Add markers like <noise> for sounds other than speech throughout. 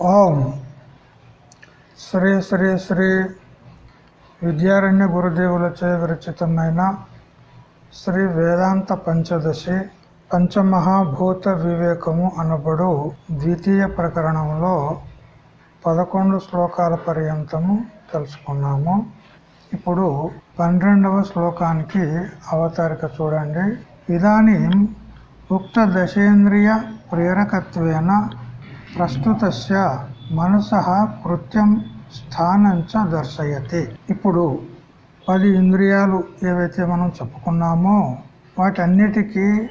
ఓం. శ్రీ శ్రీ శ్రీ విద్యారణ్య గురుదేవులచే విరచితమైన శ్రీ వేదాంత పంచదశి పంచమహాభూత వివేకము అనబడు ద్వితీయ ప్రకరణంలో పదకొండు శ్లోకాల పర్యంతము తెలుసుకున్నాము. ఇప్పుడు పన్నెండవ శ్లోకానికి అవతారిక చూడండి. ఇదానీ ఉక్త దశేంద్రియ ప్రేరకత్వేన ప్రస్తుతస్య మనస కృత్యం స్థానంచ దర్శయతి. ఇప్పుడు పది ఇంద్రియాలు ఏవైతే మనం చెప్పుకున్నామో వాటన్నిటికీ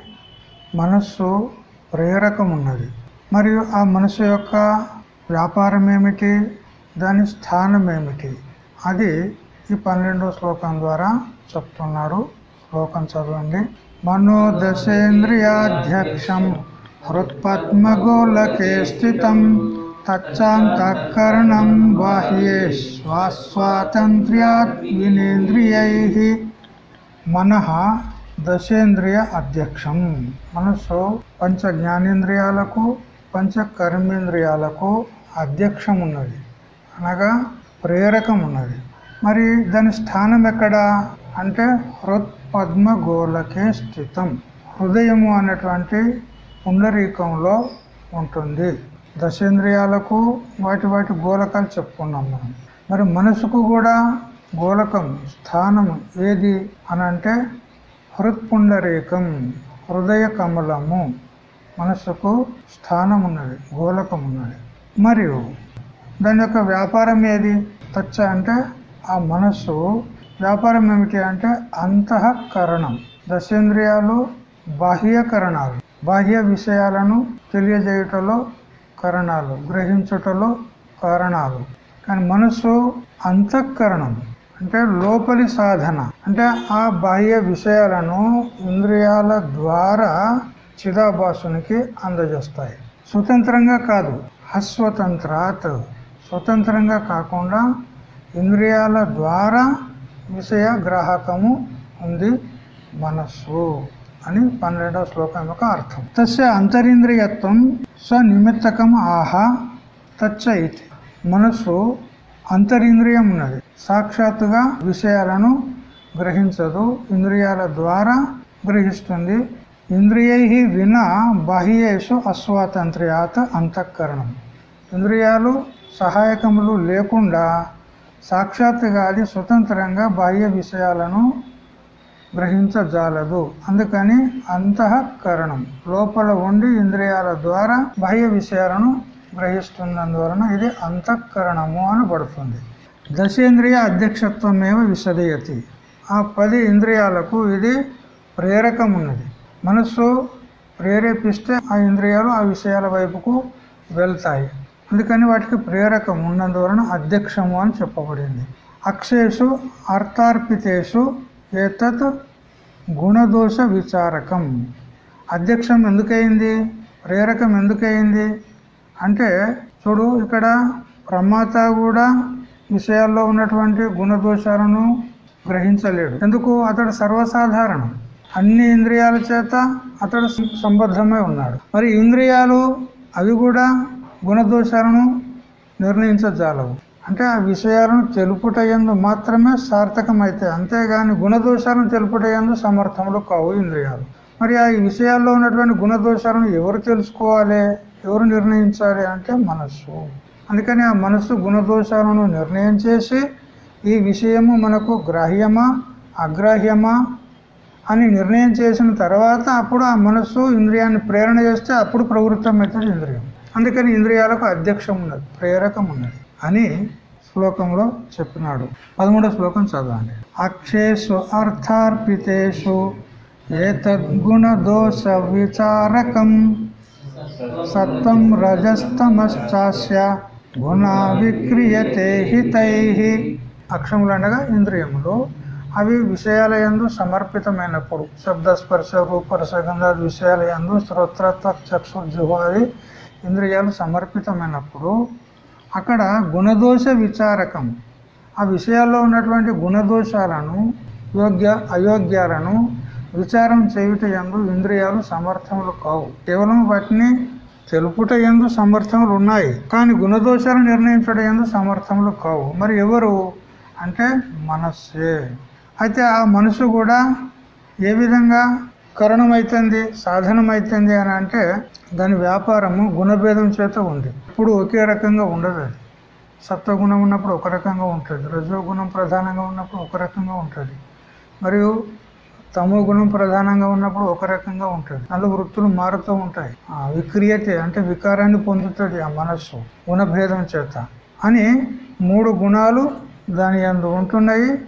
మనస్సు ప్రేరకం ఉన్నది మరియు ఆ మనసు యొక్క వ్యాపారం ఏమిటి దాని స్థానం ఏమిటి అది ఈ పన్నెండో శ్లోకం ద్వారా చెప్తున్నాడు శ్లోకం చదవండి. మనోదశేంద్రియాధ్యక్షం. హృత్పద్మగోళకే స్థితం తచ్చాంతఃకరణం బాహ్యే స్వాస్వాతంత్ర్యాత్ వినేంద్రియై మనః దశేంద్రియ అధ్యక్షం మనస్సు పంచ జ్ఞానేంద్రియాలకు పంచ కర్మేంద్రియాలకు అధ్యక్షం ఉన్నది అనగా ప్రేరకం ఉన్నది మరి దాని స్థానం ఎక్కడ అంటే హృత్ పద్మ స్థితం హృదయము అనేటువంటి పుండరీకంలో ఉంటుంది. దశేంద్రియాలకు వాటి వాటి గోలకాలు చెప్పుకున్నాం మనం. మరి మనసుకు కూడా గోలకం స్థానం ఏది అని అంటే హృత్పుండరీకం హృదయ కమలము. మనసుకు స్థానం ఉన్నది గోలకం ఉన్నది. మరియు దాని యొక్క వ్యాపారం ఏది? తచ్చ అంటే ఆ మనస్సు. వ్యాపారం ఏమిటి అంటే అంతఃకరణం. దశేంద్రియాలు బాహ్యకరణాలు. బాహ్య విషయాలను తెలియజేయుటలో కరణాలు గ్రహించుటలో కారణాలు. కానీ మనసు అంతఃకరణం అంటే లోపలి సాధన అంటే ఆ బాహ్య విషయాలను ఇంద్రియాల ద్వారా చిదాభాసునికి అందజేస్తాయి. స్వతంత్రంగా కాదు అస్వతంత్రాత్. స్వతంత్రంగా కాకుండా ఇంద్రియాల ద్వారా విషయ గ్రాహకము ఉంది మనస్సు. అని పన్నెండవ శ్లోకం యొక్క అర్థం. తస్య అంతరింద్రియత్వం స్వనిమిత్తకం ఆహా తచ్చ ఇది. మనస్సు అంతరింద్రియం ఉన్నది. సాక్షాత్తుగా విషయాలను గ్రహించదు. ఇంద్రియాల ద్వారా గ్రహిస్తుంది. ఇంద్రియై వినా బాహ్యేషు అస్వాతంత్ర్యాత్ అంతఃకరణం. ఇంద్రియాలు సహాయకములు లేకుండా సాక్షాత్తుగా అది స్వతంత్రంగా బాహ్య విషయాలను గ్రహించజాలదు. అందుకని అంతఃకరణం లోపల ఉండి ఇంద్రియాల ద్వారా బాహ్య విషయాలను గ్రహిస్తున్నందువలన ఇది అంతఃకరణము అని పడుతుంది. దశేంద్రియ అధ్యక్షత్వమేవ విశదయతి ఆ పది ఇంద్రియాలకు ఇది ప్రేరకం ఉన్నది మనస్సు ప్రేరేపిస్తే ఆ ఇంద్రియాలు ఆ విషయాల వైపుకు వెళ్తాయి. అందుకని వాటికి ప్రేరకం ఉన్నందువలన అధ్యక్షము అని చెప్పబడింది. అక్షేషు అర్థార్పితేషు ఏతత్ గుణదోష విచారకం. అధ్యక్షం ఎందుకయింది? ప్రేరకం ఎందుకయింది? అంటే చూడు ఇక్కడ ప్రమాత కూడా విషయాల్లో ఉన్నటువంటి గుణదోషాలను గ్రహించలేడు. ఎందుకు? అతడు సర్వసాధారణం. అన్ని ఇంద్రియాల చేత అతడు సంబద్ధమై ఉన్నాడు. మరి ఇంద్రియాలు అవి కూడా గుణదోషాలను నిర్ణయించజాలవు. అంటే ఆ విషయాలను తెలుపుటయందు మాత్రమే సార్థకమైతే అంతేగాని గుణదోషాలను తెలుపుటయందు సమర్థములు కావు ఇంద్రియాలు. మరి ఆ విషయాల్లో ఉన్నటువంటి గుణదోషాలను ఎవరు తెలుసుకోవాలి? ఎవరు నిర్ణయించాలి అంటే మనస్సు. అందుకని ఆ మనస్సు గుణదోషాలను నిర్ణయం చేసి ఈ విషయము మనకు గ్రాహ్యమా? అగ్రాహ్యమా? అని నిర్ణయం చేసిన తర్వాత అప్పుడు ఆ మనస్సు ఇంద్రియాన్ని ప్రేరణ చేస్తే అప్పుడు ప్రవృత్తం అవుతుంది ఇంద్రియం. అందుకని ఇంద్రియాలకు అధ్యక్షం ఉన్నది ప్రేరకం ఉన్నది. అని శ్లోకంలో చెప్పినాడు. పదమూడో శ్లోకం చదవండి. అక్షేషు అర్థార్పితేషు ఏతద్గుణ దోష విచారకం సత్వం రజస్తమశ్చాస్య గుణ విక్రియతే హితై. అక్షములు అనగా ఇంద్రియములు అవి విషయాల ఎందు సమర్పితమైనప్పుడు శబ్దస్పర్శ రూపరసగంధాది విషయాల ఎందు శ్రోత్రత్వ చక్షు జువాది ఇంద్రియాలు సమర్పితమైనప్పుడు అక్కడ గుణదోష విచారకం. ఆ విషయాల్లో ఉన్నటువంటి గుణదోషాలను యోగ్య అయోగ్యాలను విచారం చేయుట ఎందు ఇంద్రియాలు సమర్థములు కావు. కేవలం వాటిని తెలుపుట ఎందు సమర్థములు ఉన్నాయి. కానీ గుణదోషాలు నిర్ణయించడం ఎందు సమర్థములు కావు. మరి ఎవరు? అంటే మనస్సే. అయితే ఆ మనసు కూడా ఏ విధంగా కరణమైతుంది సాధనమైతుంది అని అంటే దాని వ్యాపారము గుణభేదం చేత ఉంది. ఇప్పుడు ఒకే రకంగా ఉండదు అది. సత్వగుణం ఉన్నప్పుడు ఒక రకంగా ఉంటుంది. రజోగుణం ప్రధానంగా ఉన్నప్పుడు ఒక రకంగా ఉంటుంది. మరియు తమో గుణం ప్రధానంగా ఉన్నప్పుడు ఒక రకంగా ఉంటుంది. అందులో వృత్తులు మారుతూ ఉంటాయి. ఆ విక్రియతే అంటే వికారాన్ని పొందుతుంది ఆ మనస్సు గుణభేదం చేత. అని మూడు గుణాలు దాని అందు ఉంటున్నాయి.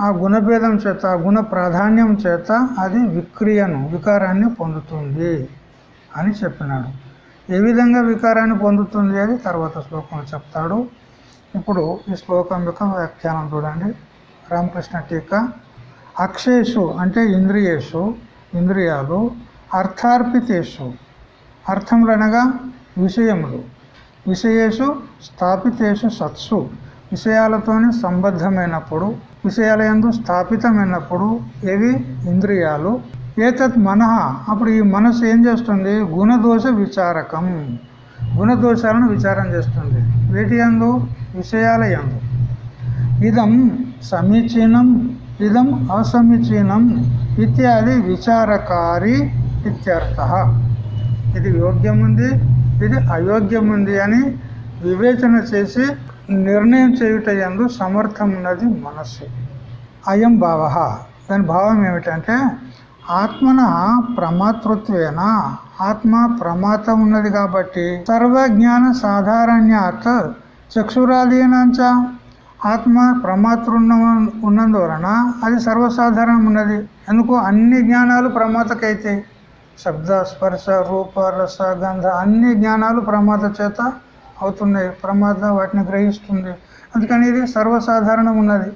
ఆ గుణభేదం చేత ఆ గుణ ప్రాధాన్యం చేత అది విక్రియను వికారాన్ని పొందుతుంది అని చెప్పినాడు. ఏ విధంగా వికారాన్ని పొందుతుంది అది తర్వాత శ్లోకంలో చెప్తాడు. ఇప్పుడు ఈ శ్లోకం యొక్క వ్యాఖ్యానం చూడండి. రామకృష్ణ టీకా. అక్షేషు అంటే ఇంద్రియేషు ఇంద్రియాలు అర్థార్పితేషు. అర్థములు అనగా విషయములు. విషయేషు స్థాపితేషు సత్సు. విషయాలతోనే సంబద్ధమైనప్పుడు విషయాలయందు స్థాపితమైనప్పుడు ఏవి? ఇంద్రియాలు. ఏతత్ మనహ అప్పుడు ఈ మనసు ఏం చేస్తుంది? గుణదోష విచారకం. గుణదోషాలను విచారం చేస్తుంది. వీటి ఎందు విషయాల ఎందు ఇదం సమీచీనం ఇదం అసమీచీనం ఇత్యాది విచారకారి ఇత్యర్థ. ఇది యోగ్యం ఉంది ఇది అయోగ్యం ఉంది అని వివేచన చేసి నిర్ణయం చేయుట ఎందు సమర్థం ఉన్నది మనస్సు. అయం భావ. దాని భావం ఏమిటంటే ఆత్మన ప్రమాతృత్వేన ఆత్మ ప్రమాత ఉన్నది కాబట్టి సర్వజ్ఞాన సాధారణ్యాత్ చక్షురాధీనంచ ఆత్మ ప్రమాతృన్న ఉన్నందువలన అది సర్వసాధారణం ఉన్నది. ఎందుకు? అన్ని జ్ఞానాలు ప్రమాతకైతే. శబ్ద స్పర్శ రూప రస గంధ అన్ని జ్ఞానాలు ప్రమాద చేత అవుతున్నాయి ప్రమాద వాటిని గ్రహిస్తుంది అందుకని ఇది సర్వసాధారణం ఉన్నది.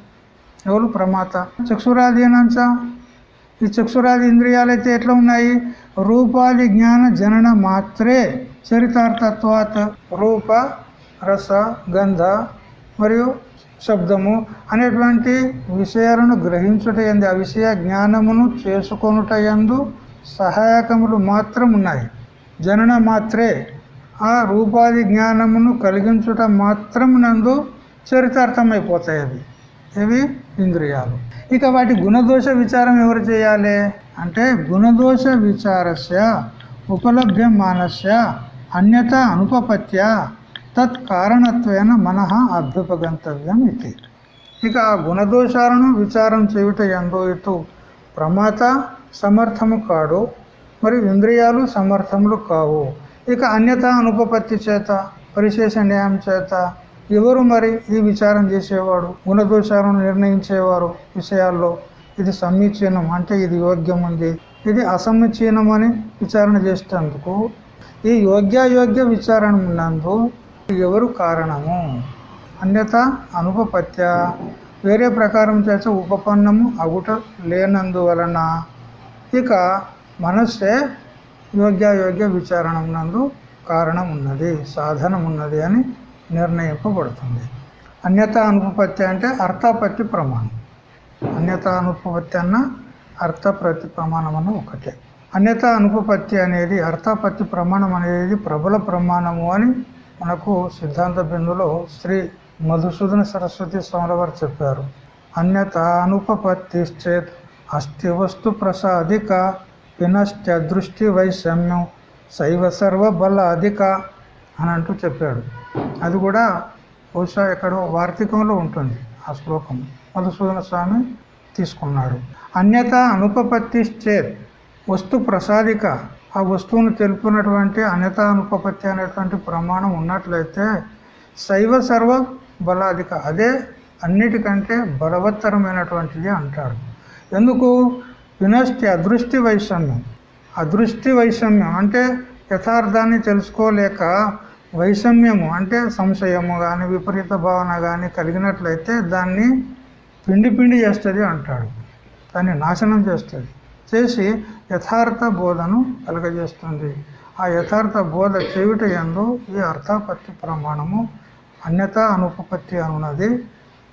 ఎవరు ప్రమాత? చక్షురాధీనంచ ఈ చక్షురాది ఇంద్రియాలైతే ఎట్లా ఉన్నాయి? రూపాది జ్ఞాన జనన మాత్రే చరితార్థత్వాత్ రూప రస గంధ మరియు శబ్దము అనేటువంటి విషయాలను గ్రహించుట ఎందు ఆ విషయ జ్ఞానమును చేసుకొనుట ఎందు సహాయకములు మాత్రం ఉన్నాయి జనన మాత్రే ఆ రూపాది జ్ఞానమును కలిగించుట మాత్రం నందు చరితార్థమైపోతాయి అవి. ఇవి ఇంద్రియాలు. ఇక వాటి గుణదోష విచారం ఎవరు చేయాలి? అంటే గుణదోష విచారస్య ఉపలభ్యమానస్య అన్యత అనుపపత్య తత్ కారణత్వేన మనః అభ్యుపగంతవ్యం ఇది. ఇక ఆ గుణదోషాలను విచారం చేయుట ఎందో ఇటు ప్రమాత సమర్థము కాడు మరి ఇంద్రియాలు సమర్థములు కావు. ఇక అన్యత అనుపపత్తి చేత పరిశేష న్యాయం చేత ఎవరు మరి ఈ విచారం చేసేవాడు? గుణదోషాలను నిర్ణయించేవారు విషయాల్లో ఇది సమీచీనం అంటే ఇది యోగ్యం ఉంది ఇది అసమీచీనం అని విచారణ చేసేందుకు ఈ యోగ్యాయోగ్య విచారణ ఉన్నందు ఎవరు కారణము? అన్యత అనుపపత్య. వేరే ప్రకారం చేసే ఉపపన్నము అగుట లేనందువలన ఇక మనస్సే యోగ్యాయోగ్య విచారణ నందు కారణం ఉన్నది సాధనం ఉన్నది అని నిర్ణయింపబడుతుంది. అన్యత అనుపపత్తి అంటే అర్థాపత్తి ప్రమాణం. అన్యత అనుపపత్తి అన్న అర్థ ప్రతి ప్రమాణం అన్న ఒకటే. అన్యత అనుపపత్తి అనేది అర్థాపత్తి ప్రమాణం అనేది ప్రబల ప్రమాణము అని మనకు సిద్ధాంత బిందులో శ్రీ మధుసూదన సరస్వతి స్వామి వారు చెప్పారు. అన్యత అనుపపత్తిశ్చేత్ అస్థి వస్తు ప్రసాదిక వినష్టదృష్టి వైషమ్యం శైవ సర్వ బల అధిక అని అంటూ చెప్పాడు. అది కూడా బహుశా ఎక్కడో వార్తికంలో ఉంటుంది ఆ శ్లోకం. మధుసూదన స్వామి తీసుకున్నాడు అన్యత అనుపపత్తిశ్చేత్ వస్తు ప్రసాదిక. ఆ వస్తువును తెలుపునటువంటి అన్యత అనుపపత్తి అనేటువంటి ప్రమాణం ఉన్నట్లయితే శైవ సర్వ బలాధిక అదే అన్నిటికంటే బలవత్తరమైనటువంటిది అంటాడు ఎందుకు? వినష్టి అదృష్టి వైషమ్యం. అదృష్టి వైషమ్యం అంటే యథార్థాన్ని తెలుసుకోలేక వైషమ్యము అంటే సంశయము కానీ విపరీత భావన కానీ కలిగినట్లయితే దాన్ని పిండి పిండి చేస్తుంది అంటాడు. దాన్ని నాశనం చేస్తుంది. చేసి యథార్థ బోధను కలగజేస్తుంది. ఆ యథార్థ బోధ చేయుట ఎందు ఈ అర్థాపత్తి ప్రమాణము అన్యత అనుపపత్తి అనున్నది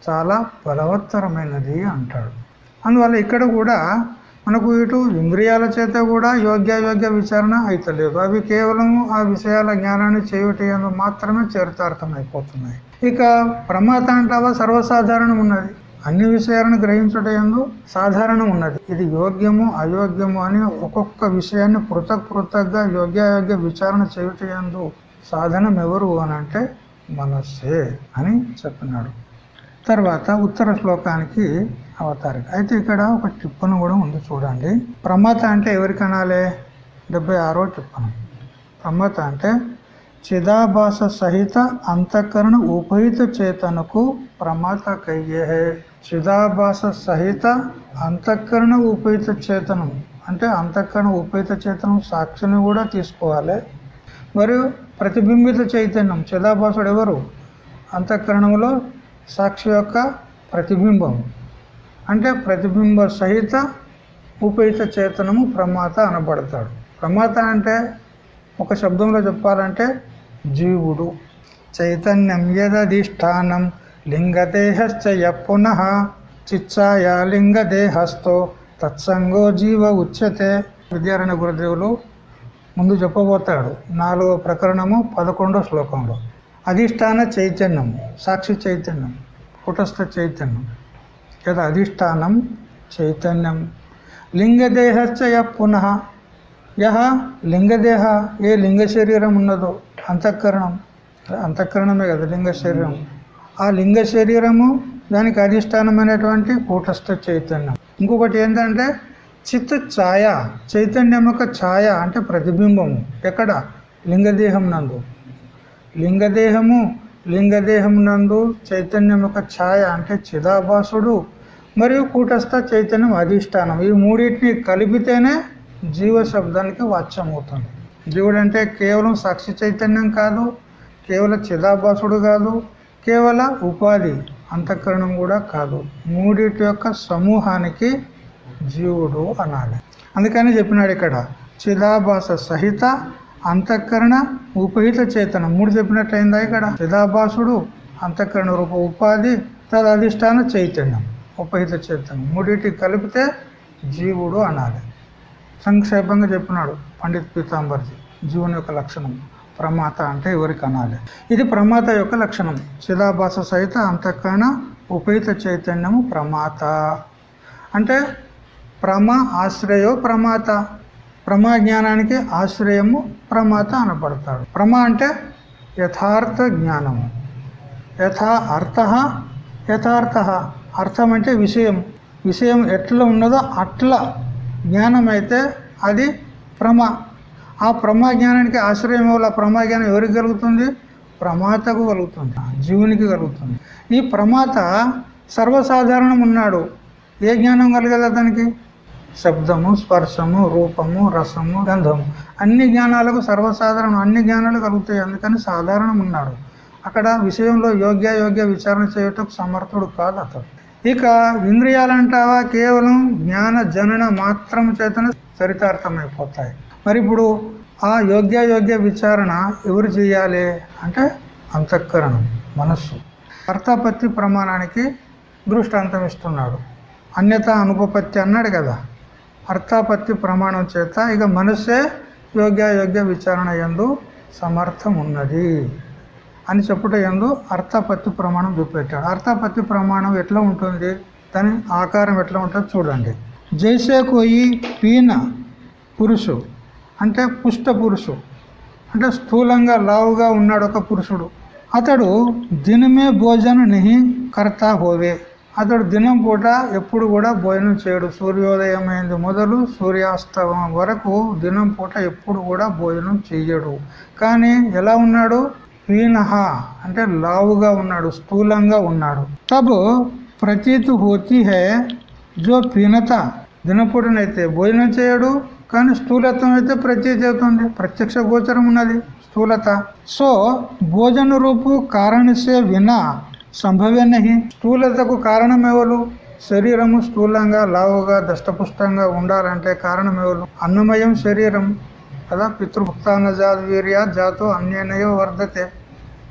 చాలా బలవత్తరమైనది అంటాడు. అందువల్ల ఇక్కడ కూడా మనకు ఇటు ఇంద్రియాల చేత కూడా యోగ్యాయోగ్య విచారణ అయితలేదు. అవి కేవలం ఆ విషయాల జ్ఞానాన్ని చేయుట మాత్రమే చరితార్థమైపోతున్నాయి. ఇక ప్రమాత అంటావా సర్వసాధారణం ఉన్నది. అన్ని విషయాలను గ్రహించుట ఎందు సాధారణం ఉన్నది. ఇది యోగ్యము అయోగ్యము అని ఒక్కొక్క విషయాన్ని పృథక్ పృథక్గా యోగ్యాయోగ్య విచారణ చేయుట ఎందు సాధనం ఎవరు అని అంటే మనస్సే అని చెప్పినాడు. తర్వాత ఉత్తర శ్లోకానికి అవతారిక. అయితే ఇక్కడ ఒక టిప్పను కూడా ఉంది చూడండి. ప్రమాత అంటే ఎవరికి అనాలి డెబ్బై ఆరో టిప్పను ప్రమత అంటే చిదాభాస సహిత అంతఃకరణ ఉపహిత చేతనకు ప్రమాత కయ్యే. చిదాభాస సహిత అంతఃకరణ ఉపహిత చేతనం. అంటే అంతఃకరణ ఉపహిత చేతనం సాక్షిని కూడా తీసుకోవాలి. మరియు ప్రతిబింబిత చైతన్యం. చిదాభాసుడు ఎవరు? అంతఃకరణంలో సాక్షి యొక్క ప్రతిబింబం. అంటే ప్రతిబింబ సహిత ఉపేత చేతనము ప్రమాత అనబడతాడు. ప్రమాత అంటే ఒక శబ్దంలో చెప్పాలంటే జీవుడు. చైతన్యం యదధిష్టానం లింగదేహశ్చయ పునః చిచ్చాయా లింగదేహస్థో తత్సంగో జీవ ఉచ్యతే. విద్యారాయణ గురుదేవులు ముందు చెప్పబోతాడు నాలుగో ప్రకరణము పదకొండో శ్లోకంలో. అధిష్టాన చైతన్యం సాక్షి చైతన్యం కుటస్థ చైతన్యం. యద అధిష్టానం చైతన్యం. లింగదేహశ్చ పునః. యహ లింగదేహ ఏ లింగ శరీరం ఉన్నదో అంతఃకరణం. అంతఃకరణమే కదా లింగ శరీరం ఆ లింగ శరీరము దానికి అధిష్టానమైనటువంటి కూటస్థ చైతన్యం. ఇంకొకటి ఏంటంటే చిత్త ఛాయ చైతన్యం యొక్క ఛాయ అంటే ప్రతిబింబము. ఎక్కడ? లింగదేహం నందు. లింగదేహము లింగదేహం నందు చైతన్యం యొక్క ఛాయ అంటే చిదాభాసుడు మరియు కూటస్థ చైతన్యం అధిష్టానం. ఈ మూడింటిని కలిపితేనే జీవ శబ్దానికి వాచ్యం అవుతుంది జీవుడు అంటే కేవలం సాక్షి చైతన్యం కాదు కేవలం చిదాభాసుడు కాదు కేవల ఉపాధి అంతఃకరణం కూడా కాదు. మూడిటి యొక్క సమూహానికి జీవుడు అనాలి. అందుకని చెప్పినాడు ఇక్కడ చిదాభాస సహిత అంతఃకరణ ఉపహిత చేతనం. మూడు చెప్పినట్లయిందా ఇక్కడ? చిదాభాసుడు అంతఃకరణ రూప ఉపాధి తదధిష్టాన చైతన్యం ఉపహిత చైతన్యం మూడింటి కలిపితే జీవుడు అనాలి. సంక్షేపంగా చెప్పినాడు పండిత్ పీతాంబర్జీ జీవుని యొక్క లక్షణం. ప్రమాత అంటే ఎవరికి అనాలి? ఇది ప్రమాత యొక్క లక్షణం. చిదాభాస సహిత అంతఃకరణ ఉపహిత చైతన్యము ప్రమాత. అంటే ప్రమ ఆశ్రయో ప్రమాత. జ్ఞానానికి ఆశ్రయము ప్రమాత అనపడతాడు ప్రమ అంటే యథార్థ జ్ఞానము యథా అర్థ యథార్థ. అర్థం అంటే విషయం. విషయం ఎట్లా ఉన్నదో అట్లా జ్ఞానం అయితే అది ప్రమ. ఆ ప్రమా జ్ఞానానికి ఆశ్రయం వల్ల ప్రమా జ్ఞానం ఎవరికి కలుగుతుంది? ప్రమాతకు కలుగుతుంది. జీవునికి కలుగుతుంది. ఈ ప్రమాత సర్వసాధారణం ఉన్నాడు. ఏ జ్ఞానం కలగదు అతనికి శబ్దము స్పర్శము రూపము రసము గంధము. అన్ని జ్ఞానాలకు సర్వసాధారణం అన్ని జ్ఞానాలు కలుగుతాయి. అందుకని సాధారణం ఉన్నాడు అక్కడ విషయంలో యోగ్య యోగ్య విచారణ చేయటం సమర్థుడు కాదు అతడు. ఇక ఇంద్రియాలంటావా? కేవలం జ్ఞాన జనన మాత్రం చేతనే చరితార్థమైపోతాయి. మరి ఇప్పుడు ఆ యోగ్య యోగ్య విచారణ ఎవరు చేయాలి అంటే అంతఃకరణం మనస్సు. కర్తాపత్తి ప్రమాణానికి దృష్టాంతం ఇస్తున్నాడు అన్యత అనుపపత్తి అన్నాడు కదా. అర్థాపత్తి ప్రమాణం చేత ఇక మనస్సే యోగ్యాయోగ్య విచారణ ఎందు సమర్థం ఉన్నది అని చెప్పుట ఎందు అర్థాపత్తి ప్రమాణం చూపెట్టాడు అర్థాపత్తి ప్రమాణం ఎట్లా ఉంటుంది? దాని ఆకారం ఎట్లా ఉంటుంది చూడండి. జైసే కోయి పీన పురుషు అంటే పుష్ట పురుషు అంటే స్థూలంగా లావుగా ఉన్నాడు ఒక పురుషుడు. అతడు దినమే భోజన నిహి కర్తా హోవే. అతడు దినం పూట ఎప్పుడు కూడా భోజనం చేయడు. సూర్యోదయం అయింది మొదలు సూర్యాస్తమం వరకు దినం పూట ఎప్పుడు కూడా భోజనం చేయడు కానీ ఎలా ఉన్నాడు? హీనహ అంటే లావుగా ఉన్నాడు స్థూలంగా ఉన్నాడు. తబు ప్రతీతు హోతి హే జో పీనత. దినపూటనైతే భోజనం చేయడు కానీ స్థూలత్వం అయితే ప్రత్యేక అవుతుంది. ప్రత్యక్ష గోచరం ఉన్నది స్థూలత. సో భోజన రూపు కారణసే వినా సంభవే నహి. స్థూలతకు కారణం ఎవరు శరీరము స్థూలంగా లావుగా దష్టపుష్టంగా ఉండాలంటే కారణం ఎవరు అన్నమయం శరీరం. కదా పితృభుక్తాన జాత వీర్య జాతో అన్యనయ వర్ధతే.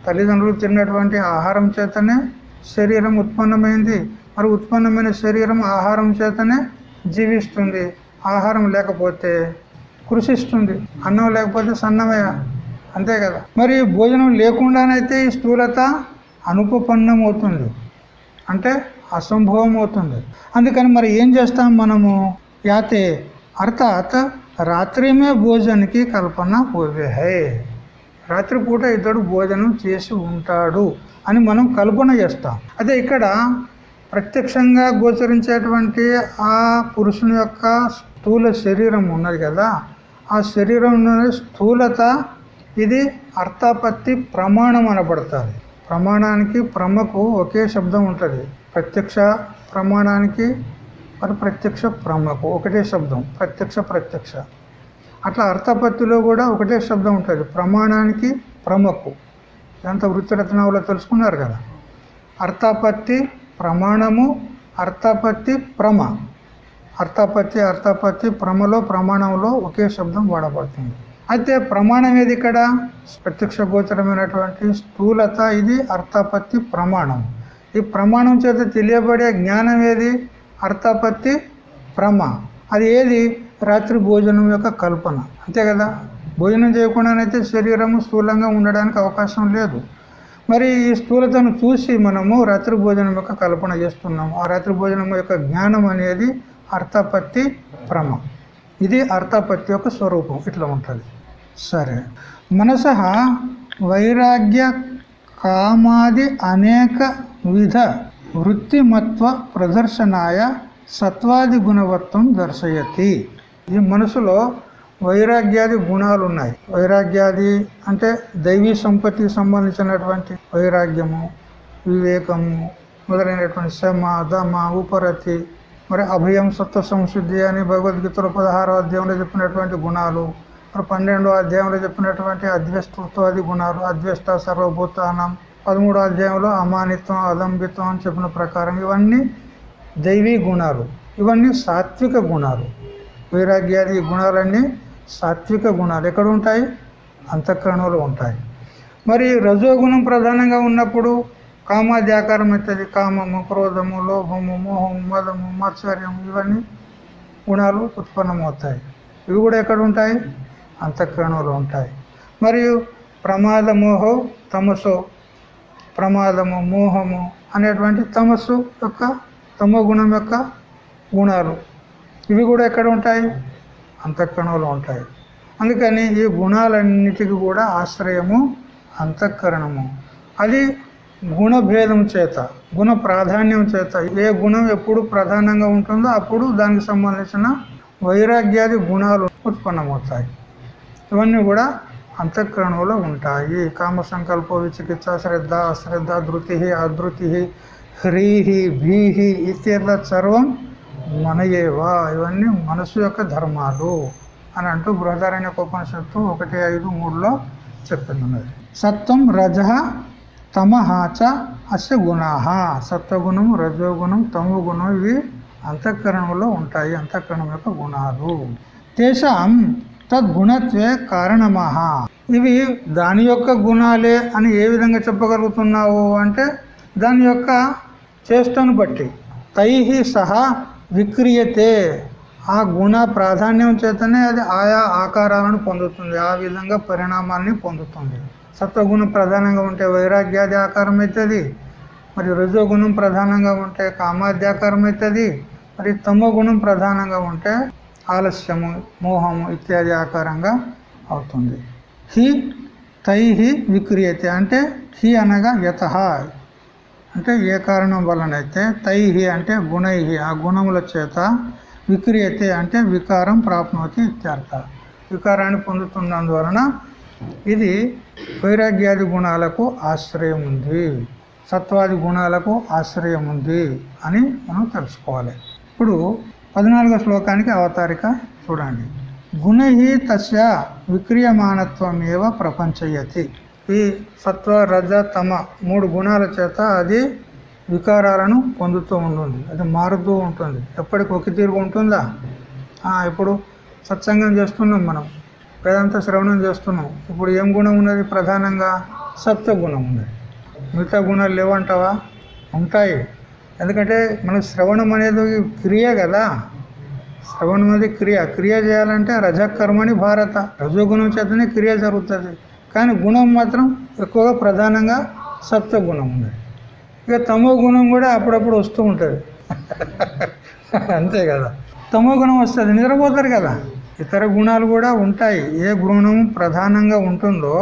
తల్లిదండ్రులు తిన్నటువంటి ఆహారం చేతనే శరీరం ఉత్పన్నమైంది. మరి ఉత్పన్నమైన శరీరం ఆహారం చేతనే జీవిస్తుంది. ఆహారం లేకపోతే కృషిస్తుంది. అన్నం లేకపోతే సన్నమయ. అంతే కదా. మరి భోజనం లేకుండానైతే ఈ స్థూలత అనుపపన్నం అవుతుంది అంటే అసంభవం అవుతుంది అందుకని మరి ఏం చేస్తాం మనము? యాతే అర్థాత్ రాత్రిమే భోజనకి కల్పన పోవేహే రాత్రిపూట ఇతడు భోజనం చేసి ఉంటాడు అని మనం కల్పన చేస్తాం. అదే ఇక్కడ ప్రత్యక్షంగా గోచరించేటువంటి ఆ పురుషుని యొక్క స్థూల శరీరం ఉన్నది కదా ఆ శరీరం స్థూలత ఇది అర్థాపత్తి ప్రమాణం అనబడుతుంది. ప్రమాణానికి ప్రమకు ఒకే శబ్దం ఉంటుంది. ప్రత్యక్ష ప్రమాణానికి మరి ప్రత్యక్ష ప్రమకు ఒకటే శబ్దం. ప్రత్యక్ష ప్రత్యక్ష. అట్లా అర్థపత్తిలో కూడా ఒకటే శబ్దం ఉంటుంది. ప్రమాణానికి ప్రమకు. ఇదంతా వృత్తిరత్నావులో తెలుసుకున్నారు కదా. అర్థాపత్తి ప్రమాణము అర్థాపత్తి ప్రమ. అర్థాపత్తి అర్థాపత్తి ప్రమలో ప్రమాణంలో ఒకే శబ్దం వాడబడుతుంది. అయితే ప్రమాణం ఏది ఇక్కడ? ప్రత్యక్ష గోచరమైనటువంటి స్థూలత ఇది అర్థాపత్తి ప్రమాణం. ఈ ప్రమాణం చేత తెలియబడే జ్ఞానం ఏది? అర్థాపత్తి ప్రమ. అది ఏది? రాత్రి భోజనం యొక్క కల్పన. అంతే కదా? భోజనం చేయకుండానైతే శరీరము స్థూలంగా ఉండడానికి అవకాశం లేదు. మరి ఈ స్థూలతను చూసి మనము రాత్రి భోజనం యొక్క కల్పన చేస్తున్నాము. ఆ రాత్రి భోజనం యొక్క జ్ఞానం అనేది అర్థాపత్తి ప్రమ. ఇది అర్థాపత్తి యొక్క స్వరూపం. ఇట్లా ఉంటుంది. సరే. మనస వైరాగ్య కామాది అనేక విధ వృత్తిమత్వ ప్రదర్శనాయ సత్వాది గుణవత్వం దర్శయతి. ఈ మనసులో వైరాగ్యాది గుణాలు ఉన్నాయి వైరాగ్యాది అంటే దైవీ సంపత్తికి సంబంధించినటువంటి వైరాగ్యము వివేకము మొదలైనటువంటి శమ దమ ఉపరతి మరి అభయం సత్వ సంశుద్ధి అని భగవద్గీతలో పదహారో అధ్యాయంలో చెప్పినటువంటి గుణాలు మరి పన్నెండో అధ్యాయంలో చెప్పినటువంటి అద్వేష్టత్వాది గుణాలు అద్వేష్ట సర్వభూతానం పదమూడో అధ్యాయంలో అమానిత్వం అదంబిత్వం అని చెప్పిన ప్రకారం ఇవన్నీ దైవీ గుణాలు ఇవన్నీ సాత్విక గుణాలు. వైరాగ్యాది గుణాలన్నీ సాత్విక గుణాలు. ఎక్కడ ఉంటాయి? అంతఃకరణలో ఉంటాయి. మరి రజోగుణం ప్రధానంగా ఉన్నప్పుడు కామాధ్యాకారం అవుతుంది కామము క్రోధము లోభము మోహము మదము మాత్సర్యము ఇవన్నీ గుణాలు ఉత్పన్నమవుతాయి. ఇవి కూడా ఎక్కడ ఉంటాయి? అంతఃకరణంలో ఉంటాయి. మరియు ప్రమాద మోహం తమసో ప్రమాదము మోహము అనేటువంటి తమస్సు యొక్క తమో గుణం యొక్క గుణాలు. ఇవి కూడా ఎక్కడ ఉంటాయి? అంతఃకరణంలో ఉంటాయి. అందుకని ఈ గుణాలన్నిటికీ కూడా ఆశ్రయము అంతఃకరణము. అది గుణభేదం చేత గుణ ప్రాధాన్యం చేత ఏ గుణం ఎప్పుడు ప్రధానంగా ఉంటుందో అప్పుడు దానికి సంబంధించిన వైరాగ్యాది గుణాలు ఉత్పన్నమవుతాయి. ఇవన్నీ కూడా అంతఃకరణంలో ఉంటాయి. కామ సంకల్ప విచికిత్స శ్రద్ధ అశ్రద్ధ ధృతి అధృతి హ్రీహి భీహి ఇత్యాదుల సర్వం మనయేవా. ఇవన్నీ మనసు యొక్క ధర్మాలు అని అంటూ బృహదారణ్య ఉపనిషత్తు ఒకటి ఐదు మూడులో చెప్పింది సత్వం రజ తమహాచ అస్య గుణాహ సత్వగుణం రజోగుణం తమో గుణం ఇవి అంతఃకరణంలో ఉంటాయి అంతఃకరణం యొక్క గుణాలు. తేషాం తద్గుణత్వే కారణమహ. ఇవి దాని యొక్క గుణాలే అని ఏ విధంగా చెప్పగలుగుతున్నావు అంటే దాని యొక్క చేష్టను బట్టి. తైహి సహా విక్రియతే. ఆ గుణ ప్రాధాన్యం చేతనే అది ఆయా ఆకారాలను పొందుతుంది. ఆ విధంగా పరిణామాన్ని పొందుతుంది. సత్వగుణం ప్రధానంగా ఉంటే వైరాగ్యాది ఆకారం అవుతుంది మరి రజోగుణం ప్రధానంగా ఉంటే కామాద్యాకారం అవుతుంది మరి తమో గుణం ప్రధానంగా ఉంటే ఆలస్యము మోహము ఇత్యాది ఆకారంగా అవుతుంది. హి తైహి విక్రియతే. అంటే హి అనగా యత అంటే ఏ కారణం వలనైతే తైహి అంటే గుణైహి. ఆ గుణముల చేత విక్రియతే అంటే వికారం ప్రాప్నోతి ఇత్యర్థ. వికారాన్ని పొందుతున్నందువలన ఇది వైరాగ్యాది గుణాలకు ఆశ్రయం ఉంది సత్వాది గుణాలకు ఆశ్రయం ఉంది అని మనం తెలుసుకోవాలి. ఇప్పుడు పద్నాలుగో శ్లోకానికి అవతారిక చూడండి. గుణై తస్య విక్రియమానత్వం ఏవ ప్రపంచయతి. ఈ సత్వ రజ తమ మూడు గుణాల చేత అది వికారాలను పొందుతూ ఉంటుంది. అది మారుతూ ఉంటుంది. ఎప్పటికి ఒక తీరుగు ఉంటుందా? ఇప్పుడు సత్సంగం చేస్తున్నాం మనం. వేదాంత శ్రవణం చేస్తున్నాం. ఇప్పుడు ఏం గుణం ఉన్నది ప్రధానంగా? సత్వ గుణం ఉన్నది. మిగతా గుణాలు లేవంటావా? ఉంటాయి. ఎందుకంటే మనకు శ్రవణం అనేది క్రియ కదా. శ్రవణం అనేది క్రియ. క్రియ చేయాలంటే రజకర్మని భారత. రజోగుణం చేతనే క్రియ జరుగుతుంది. కానీ గుణం మాత్రం ఎక్కువగా ప్రధానంగా సత్వగుణం ఉంది ఇక తమో గుణం కూడా అప్పుడప్పుడు వస్తూ ఉంటుంది. <laughs> అంతే కదా. తమో గుణం వస్తుంది. నిద్రపోతారు కదా. ఇతర గుణాలు కూడా ఉంటాయి. ఏ గుణం ప్రధానంగా ఉంటుందో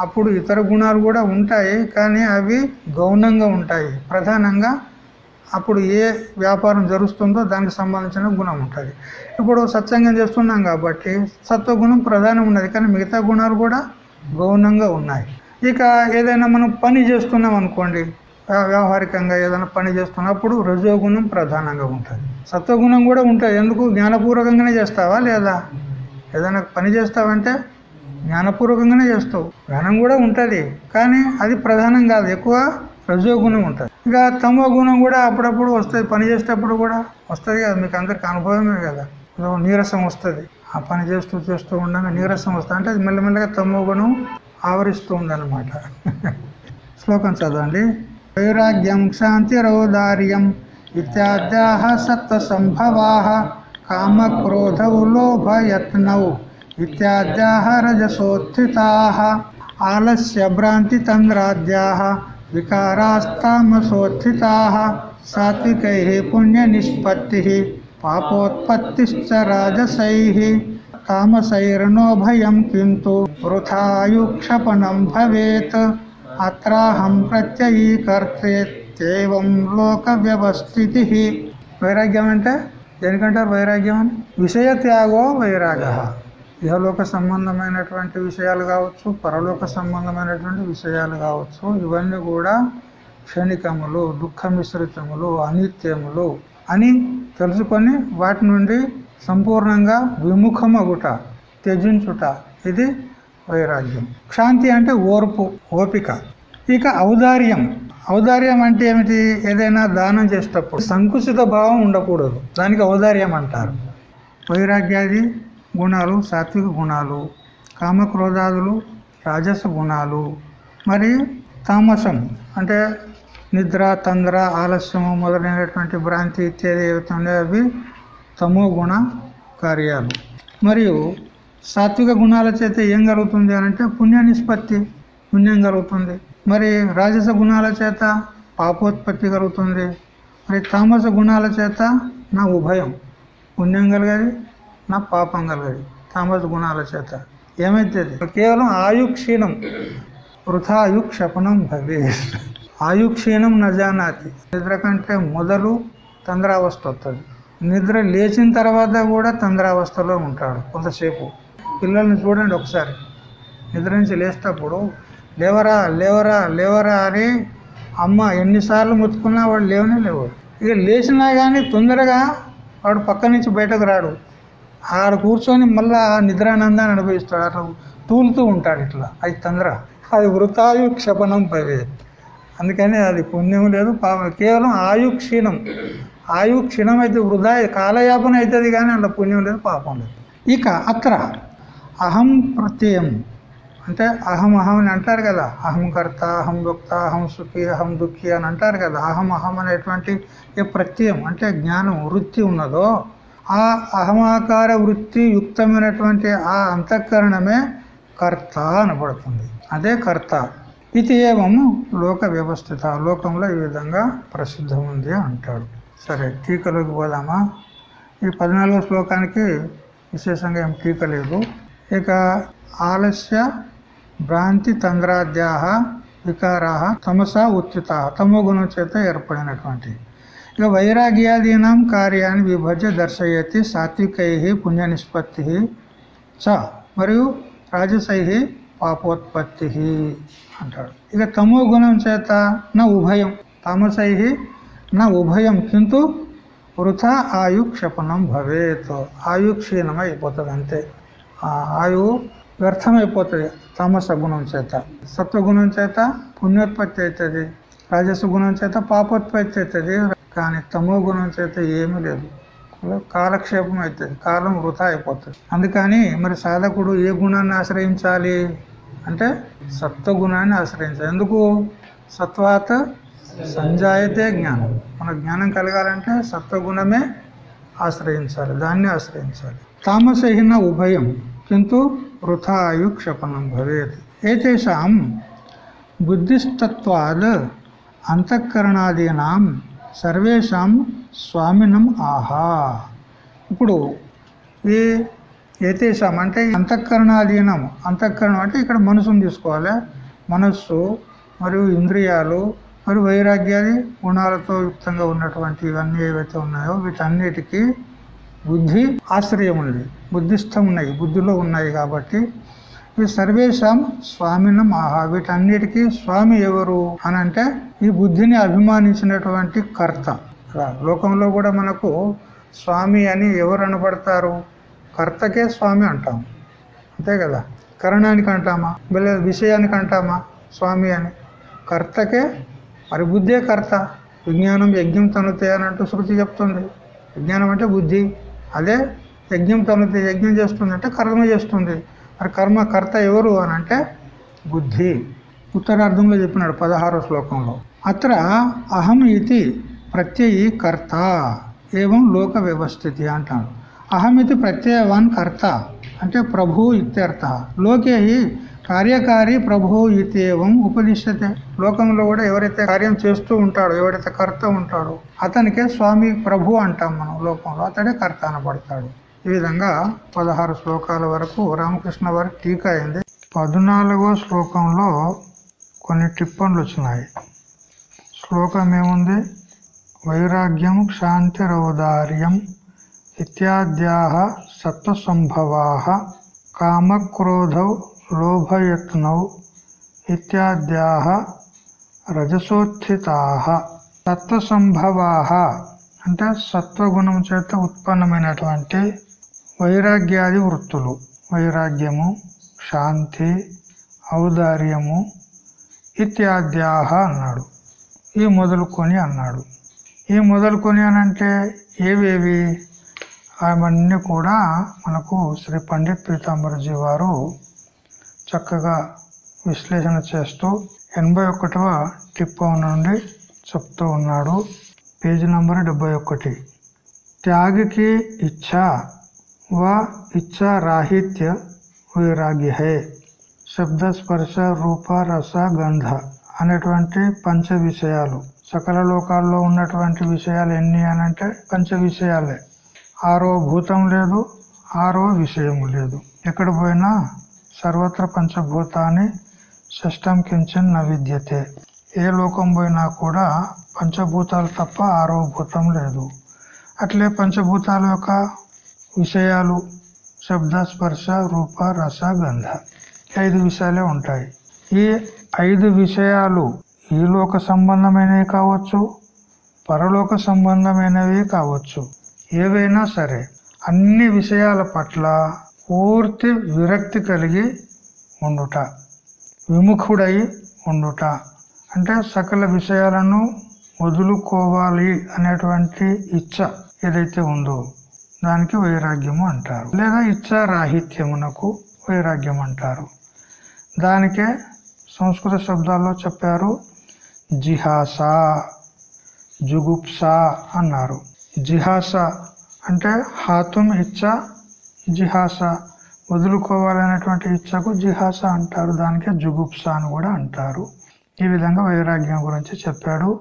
అప్పుడు ఇతర గుణాలు కూడా ఉంటాయి. కానీ అవి గౌనంగా ఉంటాయి. ప్రధానంగా అప్పుడు ఏ వ్యాపారం జరుగుతుందో దానికి సంబంధించిన గుణం ఉంటుంది. ఇప్పుడు సత్సంగం చేస్తున్నాం కాబట్టి సత్వగుణం ప్రధానం ఉన్నది. కానీ మిగతా గుణాలు కూడా గౌణంగా ఉన్నాయి. ఇక ఏదైనా మనం పని చేస్తున్నాం అనుకోండి వ్యావహారికంగా ఏదైనా పని చేస్తున్నప్పుడు రజోగుణం ప్రధానంగా ఉంటుంది. సత్వగుణం కూడా ఉంటుంది. ఎందుకు? జ్ఞానపూర్వకంగానే చేస్తావా లేదా? ఏదైనా పని చేస్తావంటే జ్ఞానపూర్వకంగానే చేస్తావు. జ్ఞానం కూడా ఉంటుంది. కానీ అది ప్రధానం కాదు. ఎక్కువ రజోగుణం ఉంటుంది. ఇక తమో గుణం కూడా అప్పుడప్పుడు వస్తుంది. పని చేసేటప్పుడు కూడా వస్తుంది కదా. మీకు అందరికి అనుభవమే కదా. నీరసం వస్తుంది. ఆ పని చేస్తూ చేస్తూ ఉండగా నీరసం వస్తుంది. అంటే అది మెల్లమెల్లగా తమో గుణం ఆవరిస్తూ ఉందన్నమాట. <laughs> శ్లోకం చదవండి. వైరాగ్యం శాంతిరౌదార్యం ఇత్యాద్యాహ సత్వ సంభవా కామ క్రోధౌ లోభ యత్నౌ ఇత్యాద్యాహ రజసోత్థితా ఆలస్య భ్రాంతి తంద్రాద్యాహ వికారాస్తామసోత్థితా సాత్వికై పుణ్య నిష్పత్తి పాపోత్పత్తిశ్చ రాజసై తామసైర్నోభయం కింటు వృథాయుక్షపణం భవేత్ అత్రాహం ప్రత్యయీకర్తేత్యేవం లోక వ్యవస్థితి వైరాగ్యం అంటే? దేనికంటారు వైరాగ్యం అని విషయ త్యాగో వైరాగ ఇహలోక సంబంధమైనటువంటి విషయాలు కావచ్చు పరలోక సంబంధమైనటువంటి విషయాలు కావచ్చు ఇవన్నీ కూడా క్షణికములు దుఃఖ మిశ్రితములు అనిత్యములు అని తెలుసుకొని వాటి నుండి సంపూర్ణంగా విముఖమగుట త్యజించుట ఇది వైరాగ్యం. క్షాంతి అంటే ఓర్పు ఓపిక. ఇక ఔదార్యం. ఔదార్యం అంటే ఏమిటి? ఏదైనా దానం చేసేటప్పుడు సంకుచిత భావం ఉండకూడదు. దానికి ఔదార్యం అంటారు. వైరాగ్యాది గుణాలు సాత్విక గుణాలు కామక్రోధాదులు రాజస గుణాలు మరియు తామసం అంటే నిద్ర తంద్ర ఆలస్యము మొదలైనటువంటి భ్రాంతి ఇత్యాది ఏవైతే అవి తమో గుణ కార్యాలు. మరియు సాత్విక గుణాల చేత ఏం కలుగుతుంది అని అంటే పుణ్య నిష్పత్తి పుణ్యం కలుగుతుంది. మరి రాజస గుణాల చేత పాపోత్పత్తి కలుగుతుంది. మరి తామస గుణాల చేత నా ఉభయం పుణ్యం కలిగేది నా పాపం కలిగేది తామస గుణాల చేత. ఏమైతుంది? కేవలం ఆయు క్షీణం వృథాయు క్షపణం భవే. ఆయు క్షీణం నజానాతి నిద్ర కంటే మొదలు తంద్రావస్థ వస్తుంది నిద్ర లేచిన తర్వాత కూడా తంద్రావస్థలో ఉంటాడు కొంతసేపు. పిల్లల్ని చూడండి ఒకసారి. నిద్ర నుంచి లేచేటప్పుడు లేవరా లేవరా లేవరా అని అమ్మ ఎన్నిసార్లు ముత్తుకున్నా వాడు లేవనే లేవు ఇక లేచినా కానీ తొందరగా వాడు పక్క నుంచి బయటకు రాడు. ఆడ కూర్చొని మళ్ళా ఆ నిద్రానందాన్ని అనుభవిస్తాడు. అట్లా తూలుతూ ఉంటాడు ఇట్లా. అది తొందర. అది వృతాయు క్షపణం పవే. అందుకని అది పుణ్యం లేదు పాపం. కేవలం ఆయు క్షీణం ఆయు క్షీణం అయితే వృధా కాలయాపన అవుతుంది కానీ అట్లా పుణ్యం లేదు పాపం లేదు. ఇక అత్ర. అహం ప్రత్యయం. అంటే అహం అహం అని అంటారు కదా. అహంకర్త అహం భక్త అహం సుఖి అహం దుఃఖి అని అంటారు కదా. అహం అహం అనేటువంటి ఏ ప్రత్యయం? అంటే జ్ఞానం వృత్తి ఉన్నదో ఆ అహమాకార వృత్తి యుక్తమైనటువంటి ఆ అంతఃకరణమే కర్త అనబడుతుంది. అదే కర్త. ఇది ఏమము లోక వ్యవస్థిత. లోకంలో ఈ విధంగా ప్రసిద్ధం ఉంది అంటాడు. సరే టీకలోకి పోదామా? ఈ పద్నాలుగో శ్లోకానికి విశేషంగా ఏం టీక లేదు. ఇక ఆలస్య భ్రాంతి తంద్రాద్యాహ వికారా తమస ఉత్తిత తమో గుణం చేత ఏర్పడినటువంటి ఇక వైరాగ్యాదీనాం కార్యాన్ని విభజ్య దర్శయతి సాత్వికై పుణ్య నిష్పత్తి చ మరియు రాజసై పాపోత్పత్తి అంటాడు. ఇక తమో గుణం చేత నా ఉభయం తామసై నా ఉభయం కింటు వృథా ఆయు క్షపణం భవేత్. ఆయు క్షీణం అయిపోతుంది అంతే ఆ ఆయువు వ్యర్థమైపోతుంది తామస గుణం చేత. సత్వగుణం చేత పుణ్యోత్పత్తి అవుతుంది రాజస గుణం చేత పాపోత్పత్తి అవుతుంది కానీ తమో గుణం చేత ఏమీ లేదు. కాలక్షేపం అవుతుంది కాలం వృధా అయిపోతుంది. అందుకని మరి సాధకుడు ఏ గుణాన్ని ఆశ్రయించాలి? అంటే సత్వగుణాన్ని ఆశ్రయించాలి. ఎందుకు? సత్వాత సంజాయతే జ్ఞానం. మన జ్ఞానం కలగాలంటే సత్వగుణమే ఆశ్రయించాలి. దాన్ని ఆశ్రయించాలి. తామసహీన ఉభయం. కింటు వృథాయు క్షపణం భవేత్. ఏతేషాం బుద్ధిస్తత్వాద్ అంతఃకరణాదీనాం సర్వేషాం స్వామినం ఆహా. ఇప్పుడు ఈ ఏతేషాం అంటే అంతఃకరణాధీనం. అంతఃకరణం అంటే ఇక్కడ మనసును తీసుకోవాలి. మనస్సు మరియు ఇంద్రియాలు మరియు వైరాగ్యాది గుణాలతో యుక్తంగా ఉన్నటువంటి ఇవన్నీ ఏవైతే ఉన్నాయో వీటన్నిటికీ బుద్ధి ఆశ్రయం ఉంది బుద్ధిస్థం ఉన్నాయి. బుద్ధిలో ఉన్నాయి కాబట్టి ఈ సర్వేషాం స్వామినం ఆహా. వీటన్నిటికీ స్వామి ఎవరు అని అంటే ఈ బుద్ధిని అభిమానించినటువంటి కర్త. లోకంలో కూడా మనకు స్వామి అని ఎవరు అనబడతారు? కర్తకే స్వామి అంటాం. అంతే కదా? కరణానికి అంటామా? లేదా విషయానికి అంటామా స్వామి అని? కర్తకే? మరి బుద్ధే కర్త. విజ్ఞానం యజ్ఞం తనుతే అని అంటూ శృతి చెప్తుంది. విజ్ఞానం అంటే బుద్ధి. అదే యజ్ఞం తనుతే యజ్ఞం చేస్తుంది అంటే కర్మ చేస్తుంది. మరి కర్మకర్త ఎవరు అని అంటే బుద్ధి. ఉత్తరార్థంలో చెప్పినాడు పదహారో శ్లోకంలో. అత్ర అహం ఇది ప్రత్యయి కర్త ఏవం లోక వ్యవస్థితి అంటాడు. అహమితి ప్రత్యయవాన్ కర్త అంటే ప్రభు ఇత్యర్థ. లోకే కార్యకారి ప్రభు ఇతేవం ఉపనిషతే. లోకంలో కూడా ఎవరైతే కార్యం చేస్తూ ఉంటాడో ఎవరైతే కర్త ఉంటాడో అతనికే స్వామి ప్రభు అంటాం మనం లోకంలో. అతడే కర్త అనబడతాడు. ఈ విధంగా పదహారు శ్లోకాల వరకు రామకృష్ణ వారి టీకా అయింది. పద్నాలుగో శ్లోకంలో కొన్ని టిప్పన్లు వచ్చినాయి. శ్లోకం ఏముంది? వైరాగ్యం క్షాంతిరౌదార్యం ఇత్యాద్యా సత్వసంభవా కామక్రోధౌ లోభయత్నౌ ఇత్యాద్యా రజసోత్థితా సత్వసంభవా అంటే సత్వగుణం చేత ఉత్పన్నమైనటువంటి వైరాగ్యాది వృత్తులు. వైరాగ్యము శాంతి ఔదార్యము ఇత్యాద్యాహ అన్నాడు. ఈ మొదలుకొని అన్నాడు. ఈ మొదలుకొని అనంటే ఏవేవి? అవన్నీ కూడా మనకు శ్రీ పండిత్ పీతాంబరజీ వారు చక్కగా విశ్లేషణ చేస్తూ ఎనభై ఒకటవ టిప్ప నుండి చెప్తూ ఉన్నాడు. పేజీ నంబర్ డెబ్బై ఒకటి. త్యాగకి ఇచ్చ వా ఇచ్ఛా రాహిత్య వైరాగ్య హే శబ్ద స్పర్శ రూప రస గంధ అనేటువంటి పంచ విషయాలు సకల లోకాల్లో ఉన్నటువంటి విషయాలు ఎన్ని అనంటే పంచ విషయాలే. ఆరో భూతం లేదు ఆరో విషయం లేదు. ఎక్కడ పోయినా సర్వత్ర పంచభూతాన్ని షష్టం కించన్ నవిద్యతే. ఏ లోకం పోయినా కూడా పంచభూతాలు తప్ప ఆరో భూతం లేదు. అట్లే పంచభూతాల యొక్క విషయాలు శబ్ద స్పర్శ రూప రస గంధ ఐదు విషయాలే ఉంటాయి. ఈ ఐదు విషయాలు ఈ లోక సంబంధమైనవి కావచ్చు పరలోక సంబంధమైనవి కావచ్చు. ఏవైనా సరే అన్ని విషయాల పట్ల పూర్తి విరక్తి కలిగి ఉండుట విముఖుడై ఉండుట. అంటే సకల విషయాలను వదులుకోవాలి అనేటువంటి ఇచ్చ ఏదైతే ఉందో దానికి వైరాగ్యము అంటారు. లేదా ఇచ్చారాహిత్యమునకు వైరాగ్యం అంటారు. దానికే సంస్కృత శబ్దాల్లో చెప్పారు జిహాస జుగుప్స అన్నారు. జిహాస అంటే హాతుం ఇచ్చ జిహాస. వదులుకోవాలనేటువంటి ఇచ్చకు జిహాస అంటారు. దానికే జుగుప్స అని కూడా అంటారు. ఈ విధంగా వైరాగ్యం గురించి చెప్పాడు.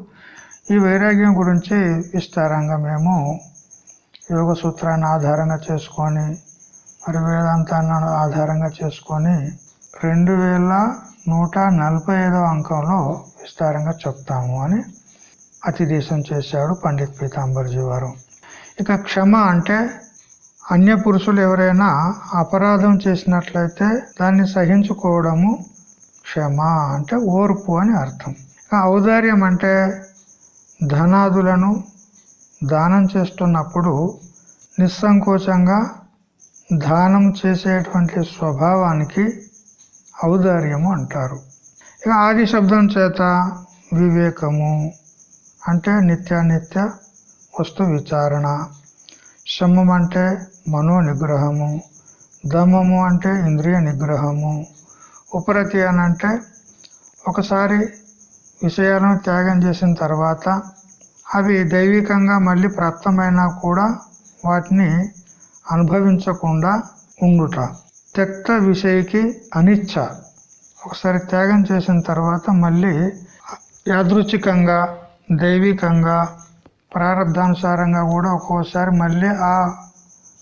ఈ వైరాగ్యం గురించి విస్తారంగా మేము యోగ సూత్రాన్ని ఆధారంగా చేసుకొని మరి వేదాంతాన్ని ఆధారంగా చేసుకొని రెండు వేల నూట నలభై ఐదవ అంకంలో విస్తారంగా చెప్తాము అని అతిదేశం చేశాడు పండిత్ పీతాంబర్జీ వారు. ఇక క్షమ అంటే అన్య పురుషులు ఎవరైనా అపరాధం చేసినట్లయితే దాన్ని సహించుకోవడము క్షమ అంటే ఓర్పు అని అర్థం. ఔదార్యం అంటే ధనాదులను దానం చేస్తున్నప్పుడు నిస్సంకోచంగా దానం చేసేటువంటి స్వభావానికి ఔదార్యము అంటారు. ఇక ఆది శబ్దం చేత వివేకము అంటే నిత్యానిత్య వస్తు విచారణ. శమం అంటే మనో నిగ్రహము దమము అంటే ఇంద్రియ నిగ్రహము. ఉపరతి అని అంటే ఒకసారి విషయాలను త్యాగం చేసిన తర్వాత అవి దైవికంగా మళ్ళీ ప్రాప్తమైనా కూడా వాటిని అనుభవించకుండా ఉండుట. త్యక్త విషయకి అనిచ్చ ఒకసారి త్యాగం చేసిన తర్వాత మళ్ళీ యాదృచ్ఛికంగా దైవికంగా ప్రారంధానుసారంగా కూడా ఒక్కోసారి మళ్ళీ ఆ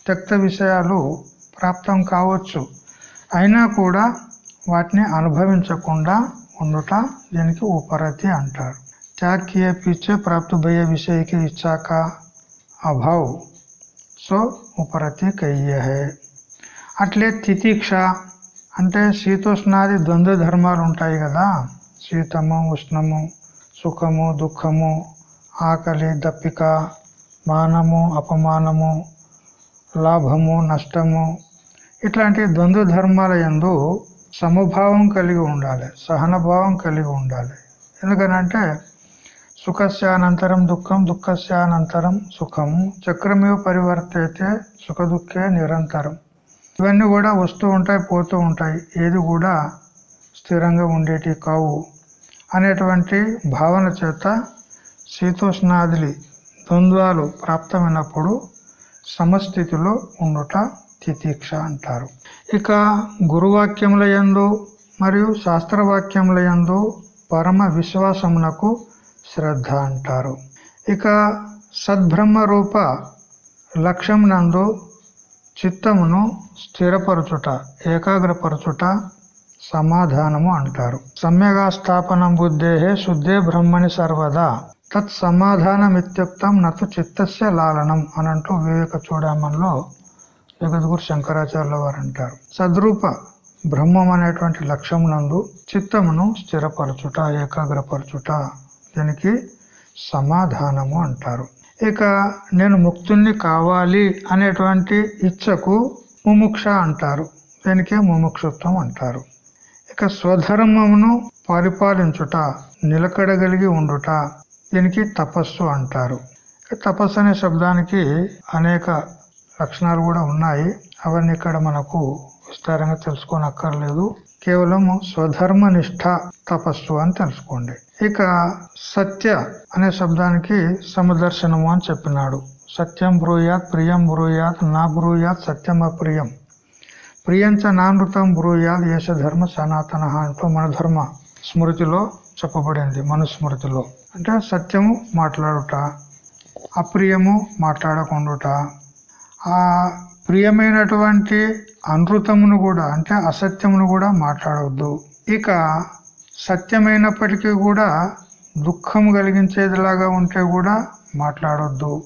త్యక్త విషయాలు ప్రాప్తం కావచ్చు. అయినా కూడా వాటిని అనుభవించకుండా ఉండుట దీనికి ఉపరతి అంటారు. त्याग किए पीछे प्राप्त भय विषय की इच्छा का अभाव సో ఉపరతి కయ్య హే అట్లే తితీక్ష అంటే శీతోష్ణాది ద్వంద్వ ధర్మాలు ఉంటాయి కదా శీతము ఉష్ణము సుఖము దుఃఖము ఆకలి దప్పిక మానము అపమానము లాభము నష్టము ఇట్లాంటి ద్వంద్వ ధర్మాల యందు సమభావం కలిగి ఉండాలి సహనభావం కలిగి ఉండాలి ఎందుకనంటే సుఖస్యానంతరం దుఃఖం దుఃఖస్యానంతరం సుఖము చక్రమేవ పరివర్తయితే సుఖ దుఃఖే నిరంతరం ఇవన్నీ కూడా వస్తూ ఉంటాయి పోతూ ఉంటాయి ఏది కూడా స్థిరంగా ఉండేటి కావు అనేటువంటి భావన చేత శీతోష్ణాదిలి ద్వంద్వాలు ప్రాప్తమైనప్పుడు సమస్థితిలో ఉండుట తితీక్ష అంటారు. ఇక గురువాక్యముల యందు మరియు శాస్త్రవాక్యముల యందు పరమ విశ్వాసమునకు శ్రద్ధ అంటారు. ఇక సద్బ్రహ్మ రూప లక్ష్యం నందు చిత్తమును స్థిరపరచుట ఏకాగ్రపరచుట సమాధానము అంటారు. సమ్యగా స్థాపనం బుద్ధేహే శుద్ధే బ్రహ్మని సర్వదా. తత్ సమాధానమిత్యుక్తం నతు చిత్తస్య లాలనం అనంటూ వివేక చూడమన్లో జగద్గురు శంకరాచార్యుల వారు అంటారు సద్రూప బ్రహ్మం అనేటువంటి లక్ష్యం నందు చిత్తమును స్థిరపరచుట ఏకాగ్రపరచుట దీనికి సమాధానము అంటారు. ఇక నేను ముక్తుణ్ణి కావాలి అనేటువంటి ఇచ్చకు ముముక్ష అంటారు. దీనికే ముముక్షత్వం అంటారు. ఇక స్వధర్మమును పరిపాలించుట నిలకడగలిగి ఉండుట దీనికి తపస్సు అంటారు. తపస్సు అనే శబ్దానికి అనేక లక్షణాలు కూడా ఉన్నాయి. అవన్నీ ఇక్కడ మనకు విస్తారంగా తెలుసుకోనక్కర్లేదు. కేవలం స్వధర్మ నిష్ఠ తపస్సు అని తెలుసుకోండి. ఇక సత్య అనే శబ్దానికి సమదర్శనము అని చెప్పినాడు. సత్యం బ్రూయాత్ ప్రియం బ్రూయాత్ నా బ్రూయాత్ సత్యం అప్రియం. ప్రియంచ నానృతం బ్రూయాత్ యశ ధర్మ సనాతన అంటూ మన ధర్మ స్మృతిలో చెప్పబడింది మనుస్మృతిలో. అంటే సత్యము మాట్లాడుట అప్రియము మాట్లాడకుండుట. ఆ ప్రియమైనటువంటి అనృతమును కూడా అంటే అసత్యమును కూడా మాట్లాడవద్దు. ఇక సత్యమైనప్పటికీ కూడా దుఃఖం కలిగించేదిలాగా ఉంటే కూడా మాట్లాడొద్దు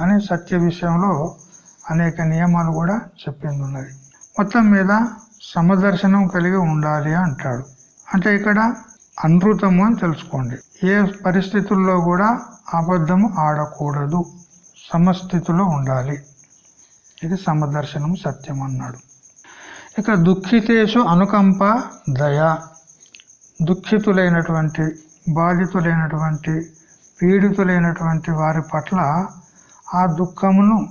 అని సత్య విషయంలో అనేక నియమాలు కూడా చెప్పింది ఉన్నది మొత్తం మీద సమదర్శనం కలిగి ఉండాలి అంటాడు. అంటే ఇక్కడ అనృతము అని తెలుసుకోండి. ఏ పరిస్థితుల్లో కూడా అబద్ధము ఆడకూడదు. సమస్థితిలో ఉండాలి. ఇది సమదర్శనం సత్యం అన్నాడు ఇక దుఃఖితేషు అనుకంప దయ. దుఃఖితులైనటువంటి బాధితులైనటువంటి పీడితులైనటువంటి వారి పట్ల ఆ దుఃఖమును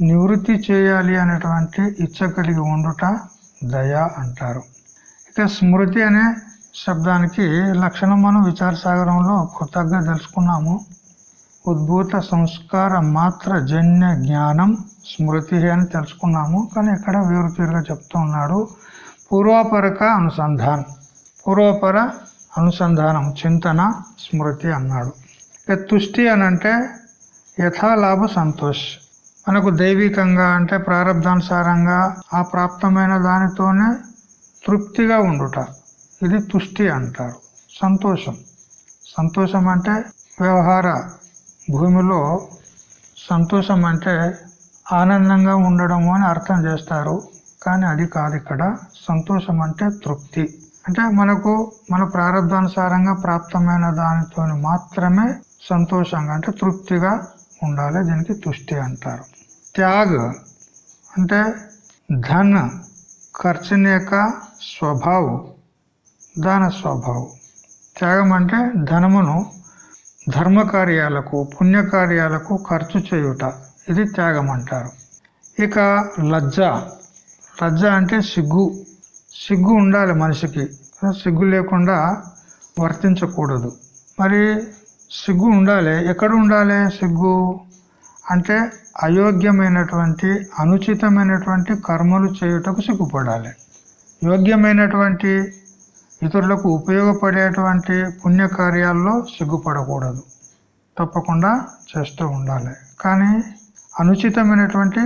నివృత్తి చేయాలి అనేటువంటి ఇచ్చ కలిగి ఉండుట దయ అంటారు. ఇక స్మృతి అనే శబ్దానికి లక్షణం మనం విచారసాగరంలో కొత్తగా తెలుసుకున్నాము. ఉద్భూత సంస్కార మాత్ర జన్య జ్ఞానం స్మృతి అని తెలుసుకున్నాము. కానీ ఇక్కడ వేరు తీరుగా చెప్తూ ఉన్నాడు. పూర్వపరక అనుసంధానం. పూర్వపర అనుసంధానం చింతన స్మృతి అన్నాడు. ఇక తుష్టి అనంటే యథాలాభ సంతోష్. మనకు దైవికంగా అంటే ప్రారంధానుసారంగా ఆ ప్రాప్తమైన దానితోనే తృప్తిగా ఉండుట. ఇది తుష్టి అంటారు. సంతోషం. సంతోషం అంటే వ్యవహార భూమిలో సంతోషం అంటే ఆనందంగా ఉండడము అని అర్థం చేస్తారు. కానీ అది కాదు ఇక్కడ. సంతోషం అంటే తృప్తి. అంటే మనకు మన ప్రారంభానుసారంగా ప్రాప్తమైన దానితో మాత్రమే సంతోషంగా అంటే తృప్తిగా ఉండాలి. దీనికి తుష్టి అంటారు. త్యాగ్ అంటే ధన్ ఖర్చుని యొక్క స్వభావం దాన స్వభావం. త్యాగం అంటే ధనమును ధర్మ కార్యాలకు పుణ్యకార్యాలకు ఖర్చు చేయుట. ఇది త్యాగం అంటారు. ఇక లజ్జ. లజ్జ అంటే సిగ్గు. సిగ్గు ఉండాలి మనిషికి. సిగ్గు లేకుండా వర్తించకూడదు. మరి సిగ్గు ఉండాలి. ఎక్కడ ఉండాలి సిగ్గు? అంటే అయోగ్యమైనటువంటి అనుచితమైనటువంటి కర్మలు చేయుటకు సిగ్గుపడాలి. యోగ్యమైనటువంటి ఇతరులకు ఉపయోగపడేటువంటి పుణ్యకార్యాల్లో సిగ్గుపడకూడదు. తప్పకుండా చేస్తూ ఉండాలి. కానీ అనుచితమైనటువంటి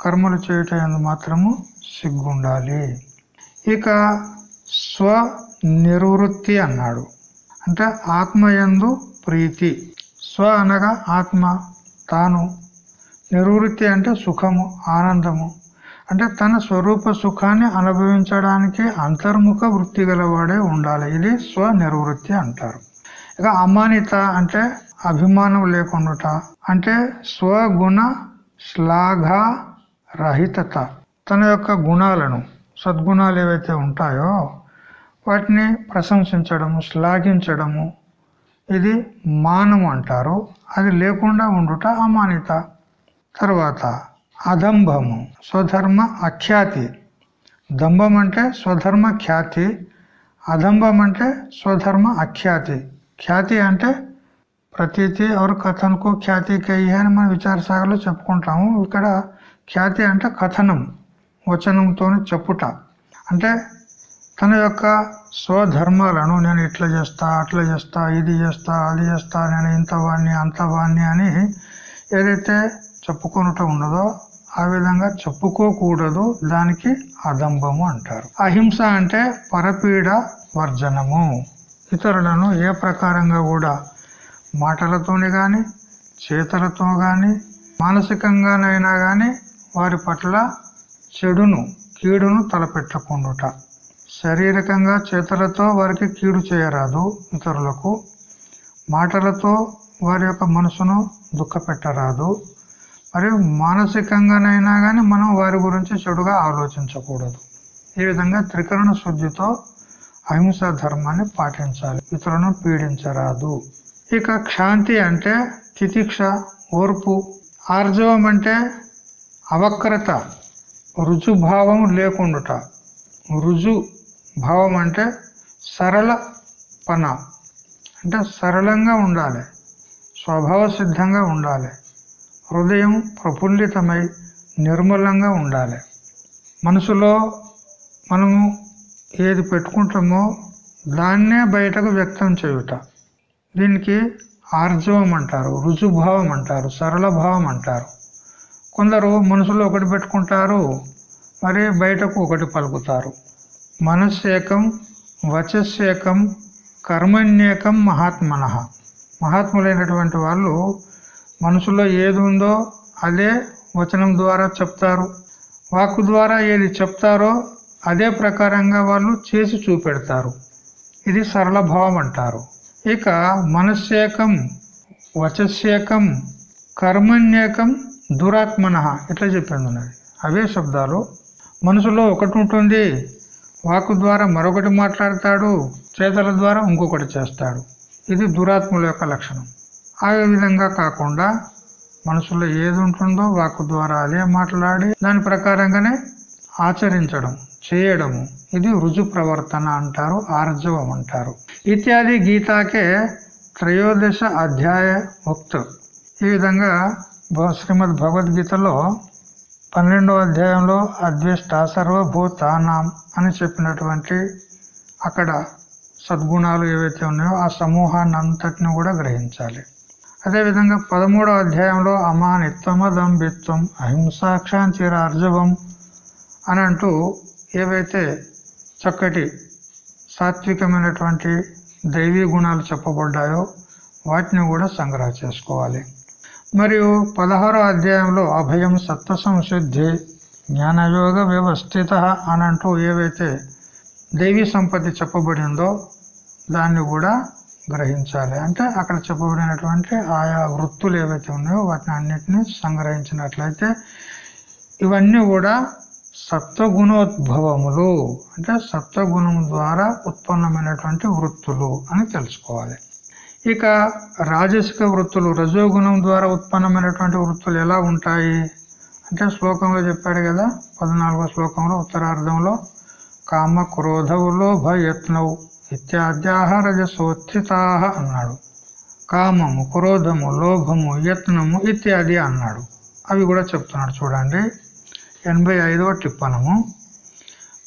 కర్మలు చేయటం మాత్రము సిగ్గుండాలి. ఇక స్వ నిర్వృత్తి అన్నాడు. అంటే ఆత్మయందు ప్రీతి. స్వ అనగా ఆత్మ. తాను. నిర్వృత్తి అంటే సుఖము ఆనందము. అంటే తన స్వరూప సుఖాన్ని అనుభవించడానికి అంతర్ముఖ వృత్తి గలవాడే ఉండాలి. ఇది స్వ నిర్వృత్తి అంటారు. ఇక అమానిత అంటే అభిమానం లేకుండా అంటే స్వగుణ శ్లాఘ రహితత తన యొక్క గుణాలను. సద్గుణాలు ఏవైతే ఉంటాయో వాటిని ప్రశంసించడము శ్లాఘించడము ఇది మానము అంటారు. అది లేకుండా ఉండుట అమానిత. తర్వాత అదంభము స్వధర్మ అఖ్యాతి. దంభం అంటే స్వధర్మ ఖ్యాతి అదంభం అంటే స్వధర్మ అఖ్యాతి. ఖ్యాతి అంటే ప్రతీతి ఎవరు కథనకు ఖ్యాతి కయ్యి అని మనం విచారసాగర్లో చెప్పుకుంటాము. ఇక్కడ ఖ్యాతి అంటే కథనం. వచనంతో చెప్పుట. అంటే తన యొక్క స్వధర్మాలను నేను ఇట్లా చేస్తా అట్లా చేస్తా ఇది చేస్తా అది చేస్తా నేను ఇంత అంతవాణ్ణి అంత అని ఏదైతే చెప్పుకొనుట ఉన్నదో ఆ విధంగా చెప్పుకోకూడదు దానికి అదంబము అంటారు. అహింస అంటే పరపీడ వర్జనము. ఇతరులను ఏ ప్రకారంగా కూడా మాటలతోనే కానీ చేతలతో కానీ మానసికంగానైనా కానీ వారి పట్ల చెడును కీడును తలపెట్టకుండుట. శారీరకంగా చేతలతో వారికి కీడు చేయరాదు ఇతరులకు. మాటలతో వారి యొక్క మనసును దుఃఖపెట్టరాదు. మరియు మానసికంగానైనా కానీ మనం వారి గురించి చెడుగా ఆలోచించకూడదు. ఈ విధంగా త్రికరణ శుద్ధితో అహింసా ధర్మాన్ని పాటించాలి. ఇతరులను పీడించరాదు. ఇక క్షాంతి అంటే తితిక్ష ఓర్పు. ఆర్జవం అంటే అవక్రత. రుజుభావం లేకుండుట. రుజు భావం అంటే సరళ పన. అంటే సరళంగా ఉండాలి. స్వభావ సిద్ధంగా ఉండాలి. హృదయం ప్రఫుల్లితమై నిర్మలంగా ఉండాలి. మనసులో మనము ఏది పెట్టుకుంటామో దాన్నే బయటకు వ్యక్తం చేయుట. దీనికి ఆర్జవం అంటారు రుజుభావం అంటారు సరళ భావం అంటారు. కొందరు మనసులో ఒకటి పెట్టుకుంటారు మరి బయటకు ఒకటి పలుకుతారు. మనస్సేకం వచస్సేకం కర్మణ్యేకం మహాత్మన. మహాత్ములైనటువంటి వాళ్ళు మనసులో ఏది ఉందో అదే వచనం ద్వారా చెప్తారు. వాక్కు ద్వారా ఏది చెప్తారో అదే ప్రకారంగా వాళ్ళు చేసి చూపెడతారు. ఇది సరళ భావం అంటారు. ఇక మనస్సేకం వచస్సేకం కర్మణ్యేకం దురాత్మన ఇట్లా చెప్పింది ఉన్నది అవే శబ్దాలు. మనసులో ఒకటి ఉంటుంది. వాకు ద్వారా మరొకటి మాట్లాడతాడు. చేతల ద్వారా ఇంకొకటి చేస్తాడు. ఇది దురాత్ముల యొక్క లక్షణం. ఆ విధంగా కాకుండా మనసులో ఏది ఉంటుందో వాకు ద్వారా అదే మాట్లాడి దాని ప్రకారంగానే ఆచరించడం చేయడము. ఇది రుజు ప్రవర్తన అంటారు ఆర్జవం అంటారు. ఇత్యాది గీతాకే త్రయోదశ అధ్యాయ ఉక్త ఈ విధంగా శ్రీమద్ భగవద్గీతలో పన్నెండవ అధ్యాయంలో అద్వేష్ట సర్వభూతానాం అని చెప్పినటువంటి అక్కడ సద్గుణాలు ఏవైతే ఉన్నాయో ఆ సమూహాన్ని అంతటిని కూడా గ్రహించాలి. అదేవిధంగా పదమూడవ అధ్యాయంలో అమానిత్వమదంబిత్వం అహింసాక్షాంతిరార్జవం అని అంటూ ఏవైతే చక్కటి సాత్వికమైనటువంటి దైవీ గుణాలు చెప్పబడ్డాయో వాటిని కూడా సంగ్రహ చేసుకోవాలి. మరియు పదహారో అధ్యాయంలో అభయం సత్వ సంశుద్ధి జ్ఞానయోగ వ్యవస్థిత అనంటూ ఏవైతే దైవీ సంపత్తి చెప్పబడిందో దాన్ని కూడా గ్రహించాలి. అంటే అక్కడ చెప్పబడినటువంటి ఆయా వృత్తులు ఏవైతే ఉన్నాయో వాటిని అన్నిటినీ సంగ్రహించినట్లయితే ఇవన్నీ కూడా సత్వగుణోద్భవములు అంటే సత్వగుణం ద్వారా ఉత్పన్నమైనటువంటి వృత్తులు అని తెలుసుకోవాలి. ఇక రాజసిక వృత్తులు రజోగుణం ద్వారా ఉత్పన్నమైనటువంటి వృత్తులు ఎలా ఉంటాయి? అంటే శ్లోకంలో చెప్పాడు కదా పద్నాలుగో శ్లోకంలో ఉత్తరార్ధంలో కామ క్రోధవులో భయత్నవు ఇత్యాద్యాహ రజసోత్థితా అన్నాడు. కామము క్రోధము లోభము యత్నము ఇత్యాది అన్నాడు. అవి కూడా చెప్తున్నాడు చూడండి. ఎనభై ఐదవ టిప్పనము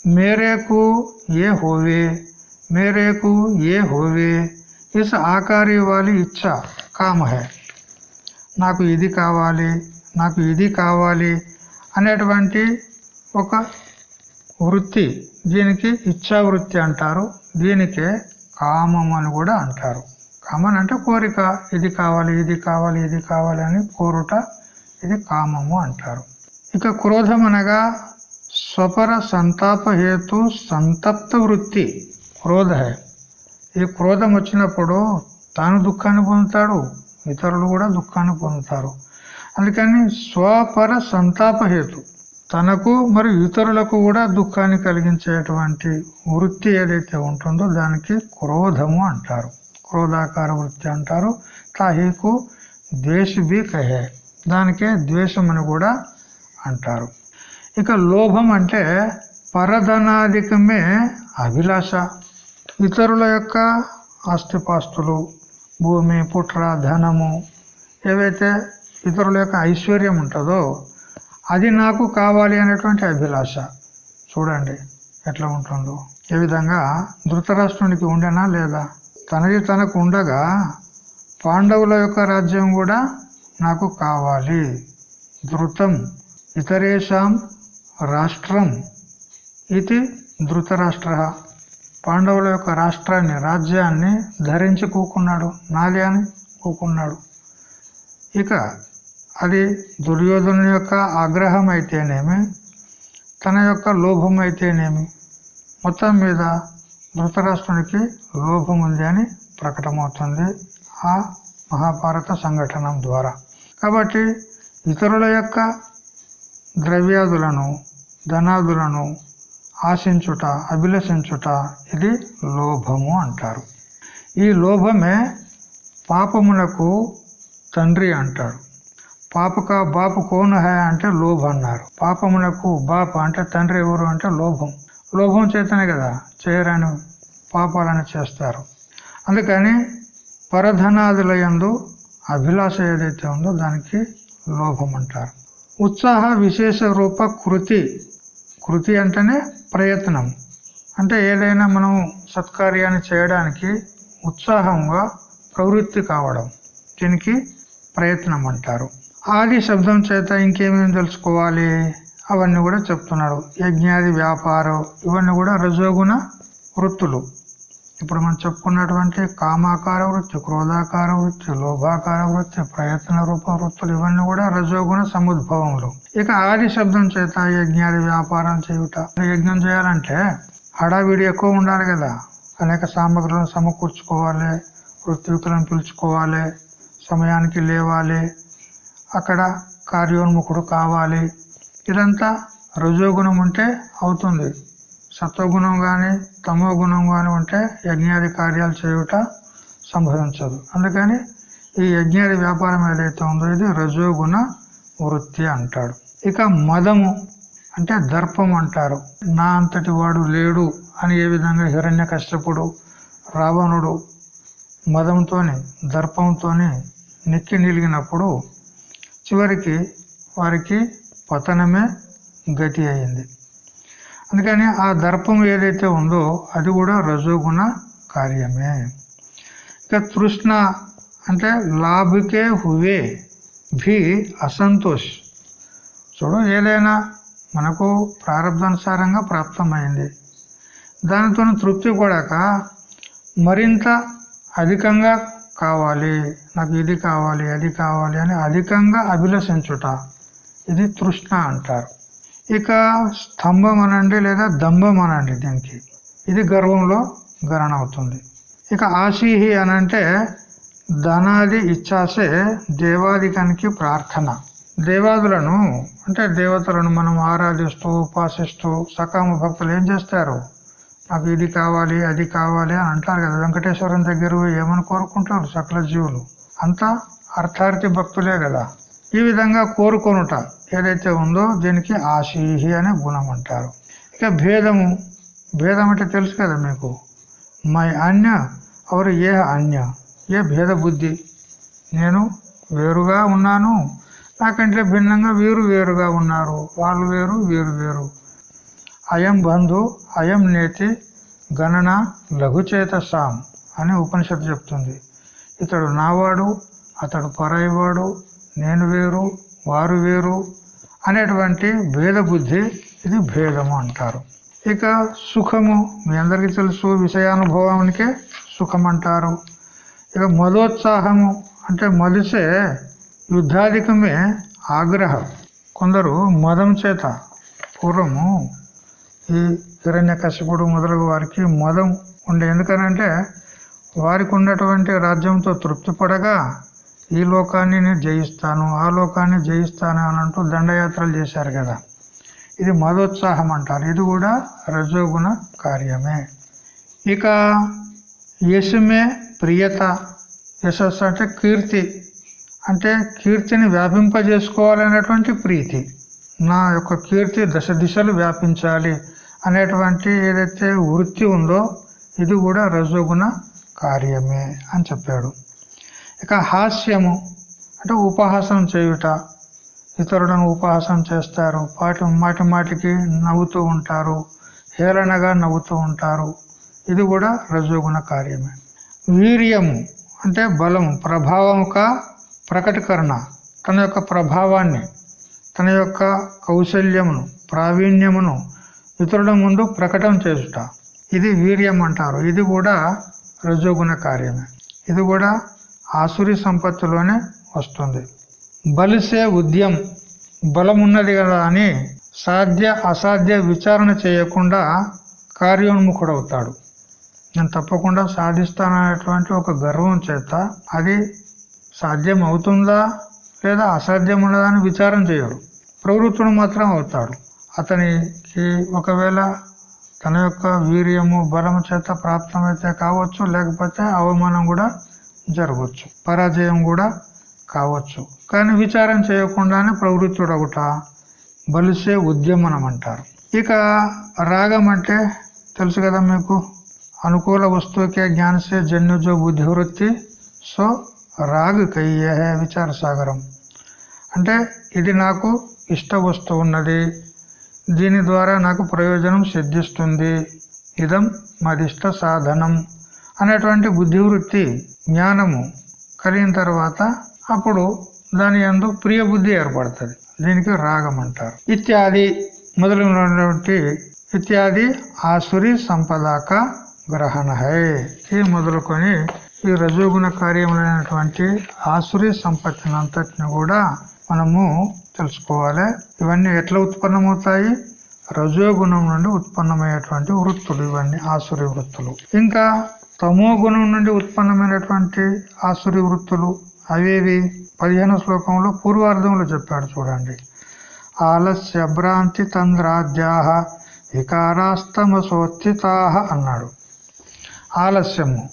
మేరేకు ఏ హోవే? మేరేకు ఏ హోవే? ఇస్ ఆకారి వాలి ఇచ్చా కామహే. నాకు ఇది కావాలి నాకు ఇది కావాలి అనేటువంటి ఒక వృత్తి దీనికి ఇచ్చా వృత్తి అంటారు. దీనికే కామం అని కూడా అంటారు. కామన్ అంటే కోరిక ఇది కావాలి ఇది కావాలి ఇది కావాలి అని కోరుట ఇది కామము అంటారు. ఇక క్రోధం అనగా స్వపర సంతాప హేతు సంతప్త వృత్తి క్రోధ ఈ క్రోధం వచ్చినప్పుడు తాను దుఃఖాన్ని పొందుతాడు ఇతరులు కూడా దుఃఖాన్ని పొందుతారు. అందుకని స్వపర సంతాప హేతు తనకు మరియు ఇతరులకు కూడా దుఃఖాన్ని కలిగించేటువంటి వృత్తి ఏదైతే ఉంటుందో దానికి క్రోధము అంటారు. క్రోధాకార వృత్తి అంటారు. తాహీకు ద్వేష బి కహే దానికే ద్వేషం అని కూడా అంటారు. ఇక లోభం అంటే పరధనాధికమే అభిలాష. ఇతరుల యొక్క ఆస్తిపాస్తులు భూమి పుట్ర ధనము ఏవైతే ఇతరుల యొక్క ఐశ్వర్యం ఉంటుందో అది నాకు కావాలి అనేటువంటి అభిలాష. చూడండి ఎట్లా ఉంటుందో. ఏ విధంగా? ధృతరాష్ట్రునికి ఉండేనా లేదా? తనది తనకు ఉండగా పాండవుల యొక్క రాజ్యం కూడా నాకు కావాలి. ధృతం ఇతరేషాం రాష్ట్రం ఇది ధృతరాష్ట్ర. పాండవుల యొక్క రాష్ట్రాన్ని రాజ్యాన్ని ధరించి కూకున్నాడు నాది అని కూకున్నాడు. ఇక అది దుర్యోధను యొక్క ఆగ్రహం అయితేనేమి తన యొక్క లోభం అయితేనేమి మొత్తం మీద ధృతరాష్ట్రునికి లోభం ఉంది అని ప్రకటమవుతుంది ఆ మహాభారత సంఘటన ద్వారా. కాబట్టి ఇతరుల యొక్క ద్రవ్యాదులను ధనాదులను ఆశించుట అభిలషించుట ఇది లోభము అంటారు. ఈ లోభమే పాపమునకు తండ్రి అంటారు. పాపక బాపు కోను హే అంటే లోభ అన్నారు. పాపమునకు బాప అంటే తండ్రి ఎవరు అంటే లోభం. లోభం చేతనే కదా చేయరాని పాపాలను చేస్తారు. అందుకని పరధనాదులయందు అభిలాష ఏదైతే ఉందో దానికి లోభం అంటారు. ఉత్సాహ విశేష రూప కృతి. కృతి అంటేనే ప్రయత్నం. అంటే ఏదైనా మనం సత్కార్యాన్ని చేయడానికి ఉత్సాహంగా ప్రవృత్తి కావడం. దీనికి ప్రయత్నం అంటారు. ఆది శబ్దం చేత ఇంకేమేమి తెలుసుకోవాలి? అవన్నీ కూడా చెప్తున్నాడు. యజ్ఞాది వ్యాపారం ఇవన్నీ కూడా రజోగుణ వృత్తులు. ఇప్పుడు మనం చెప్పుకున్నటువంటి కామాకార వృత్తి క్రోధాకార వృత్తి లోభాకార వృత్తి ప్రయత్న రూప వృత్తులు ఇవన్నీ కూడా రజోగుణ సముద్భవములు ఇక ఆది శబ్దం చేత యజ్ఞాది వ్యాపారం చేయుట. యజ్ఞం చేయాలంటే హడావిడి ఎక్కువ ఉండాలి కదా. అనేక సామగ్రులను సమకూర్చుకోవాలి వృత్తికులను పిలుచుకోవాలి సమయానికి లేవాలి అక్కడ కార్యోన్ముఖుడు కావాలి. ఇదంతా రజోగుణం ఉంటే అవుతుంది. సత్వగుణం కానీ తమో గుణం కానీ ఉంటే యజ్ఞాది కార్యాలు చేయుట సంభవించదు. అందుకని ఈ యజ్ఞాది వ్యాపారం ఏదైతే ఉందో ఇది రజోగుణ వృత్తి అంటాడు. ఇక మదము అంటే దర్పం అంటారు. నా అంతటి వాడు లేడు అని ఏ విధంగా హిరణ్య కష్టపుడు రావణుడు మదంతోని దర్పంతోని నెక్కి నిలిగినప్పుడు చివరికి వారికి పతనమే గతి అయింది. అందుకని ఆ దర్పం ఏదైతే ఉందో అది కూడా రజోగుణ కార్యమే. ఇక తృష్ణ అంటే లాభకే హువే భీ అసంతోష్. చూడు ఏదైనా మనకు ప్రారంభానుసారంగా ప్రాప్తమైంది. దానితో తృప్తి కూడాక మరింత అధికంగా కావాలి. నాకు ఇది కావాలి అది కావాలి అని అధికంగా అభిలషించుట. ఇది తృష్ణ అంటారు. ఇక స్తంభం అనండి లేదా దంభం అనండి దీనికి. ఇది గర్వంలో గణన అవుతుంది. ఇక ఆశీహి అనంటే ధనాది ఇచ్చాసే దేవాదికానికి ప్రార్థన. దేవాదులను అంటే దేవతలను మనం ఆరాధిస్తూ ఉపాసిస్తూ సకామ భక్తులు ఏం చేస్తారు? నాకు ఇది కావాలి అది కావాలి అని అంటారు కదా వెంకటేశ్వరం దగ్గర ఏమని కోరుకుంటారు సకల జీవులు? అంతా అర్థార్థి భక్తులే కదా. ఈ విధంగా కోరుకొనుట ఏదైతే ఉందో దీనికి ఆశీహి అనే గుణం అంటారు. ఇక భేదము భేదం అంటే తెలుసు కదా మీకు. మై అన్య అవరు ఏ అన్య ఏ భేద బుద్ధి? నేను వేరుగా ఉన్నాను. నాకంటే భిన్నంగా వీరు వేరుగా ఉన్నారు. వాళ్ళు వేరు వీరు వేరు. అయం బంధు అయం నేతి గణన లఘుచేత సాం అని ఉపనిషత్తు చెప్తుంది. ఇతడు నావాడు అతడు పరాయివాడు నేను వేరు వారు వేరు అనేటువంటి భేద బుద్ధి ఇది భేదము అంటారు. ఇక సుఖము మీ అందరికీ తెలుసు విషయానుభవానికే సుఖం అంటారు ఇక మదోత్సాహము అంటే మదిసే యుద్ధాధికమే ఆగ్రహం. కొందరు మదం చేత పూర్వము ఈ హిరణ్య కశిపుడు మొదలగు వారికి మదం ఉండే. ఎందుకనంటే వారికి ఉన్నటువంటి రాజ్యంతో తృప్తి పడగా ఈ లోకాన్ని నేను జయిస్తాను ఆ లోకాన్ని జయిస్తాను అని అంటూ దండయాత్రలు చేశారు కదా. ఇది మదోత్సాహం అంటారు. ఇది కూడా రజోగుణ కార్యమే. ఇక యశమే ప్రియత యశస్సు అంటే కీర్తి. అంటే కీర్తిని వ్యాపింపజేసుకోవాలనేటువంటి ప్రీతి. నా యొక్క కీర్తి దశ దిశలు వ్యాపించాలి అనేటువంటి ఏదైతే వృత్తి ఉందో ఇది కూడా రజోగుణ కార్యమే అని చెప్పాడు. ఇక హాస్యము అంటే ఉపహాసం చేయుట ఇతరులను ఉపహాసం చేస్తారు. పాటి మాటి మాటికి నవ్వుతూ ఉంటారు హేళనగా నవ్వుతూ ఉంటారు. ఇది కూడా రజోగుణ కార్యమే. వీర్యము అంటే బలము ప్రభావముక ప్రకటకరణ. తన యొక్క ప్రభావాన్ని తన యొక్క కౌశల్యమును ప్రావీణ్యమును ఇతరుల ముందు ప్రకటన చేసుట ఇది వీర్యం అంటారు. ఇది కూడా రజోగుణ కార్యమే. ఇది కూడా ఆసురి సంపత్తిలోనే వస్తుంది. బలిసే ఉద్యం బలం ఉన్నది కదా అని సాధ్య అసాధ్య విచారణ చేయకుండా కార్యోన్ముఖుడవుతాడు. నేను తప్పకుండా సాధిస్తాననేటువంటి ఒక గర్వం చేత అది సాధ్యం అవుతుందా లేదా అసాధ్యం ఉన్నదా అని విచారం చేయడు. ప్రవృత్తుడు మాత్రం అవుతాడు. అతనికి ఒకవేళ తన యొక్క వీర్యము బలము చేత ప్రాప్తమైతే కావచ్చు లేకపోతే అవమానం కూడా జరగవచ్చు. పరాజయం కూడా కావచ్చు. కానీ విచారం చేయకుండానే ప్రవృత్తుడగుట బలిసే ఉద్యమనం అంటారు ఇక రాగం అంటే తెలుసు కదా మీకు? అనుకూల వస్తువుకే జ్ఞానసే జన్యుజో బుద్ధివృత్తి. సో రాగ్ కయ్యే విచార సాగరం అంటే ఇది నాకు ఇష్ట వస్తువు ఉన్నది. దీని ద్వారా నాకు ప్రయోజనం సిద్ధిస్తుంది. ఇదం మదిష్ట సాధనం అనేటువంటి బుద్ధివృత్తి జ్ఞానము కలిగిన తర్వాత అప్పుడు దాని ఎందు ప్రియ బుద్ధి ఏర్పడుతుంది. దీనికి రాగం అంటారు. ఇత్యాది మొదలైనటువంటి ఇత్యాది ఆసురి సంపదాక గ్రహణ హై. ఈ మొదలుకొని ఈ రజోగుణ కార్యములైనటువంటి ఆసురి సంపత్తినంతటిని కూడా మనము తెలుసుకోవాలి. ఇవన్నీ ఎట్లా ఉత్పన్నమవుతాయి? రజోగుణం నుండి ఉత్పన్నమయ్యేటువంటి వృత్తులు ఇవన్నీ ఆసురి వృత్తులు. ఇంకా తమో గుణం నుండి ఉత్పన్నమైనటువంటి ఆసురి వృత్తులు అవేవి పదిహేను శ్లోకంలో పూర్వార్థంలో చెప్పాడు చూడండి. ఆలస్య భ్రాంతి తంద్రాద్యాహ వికారాస్తమసోత్థితాహ అన్నాడు. ఆలస్యము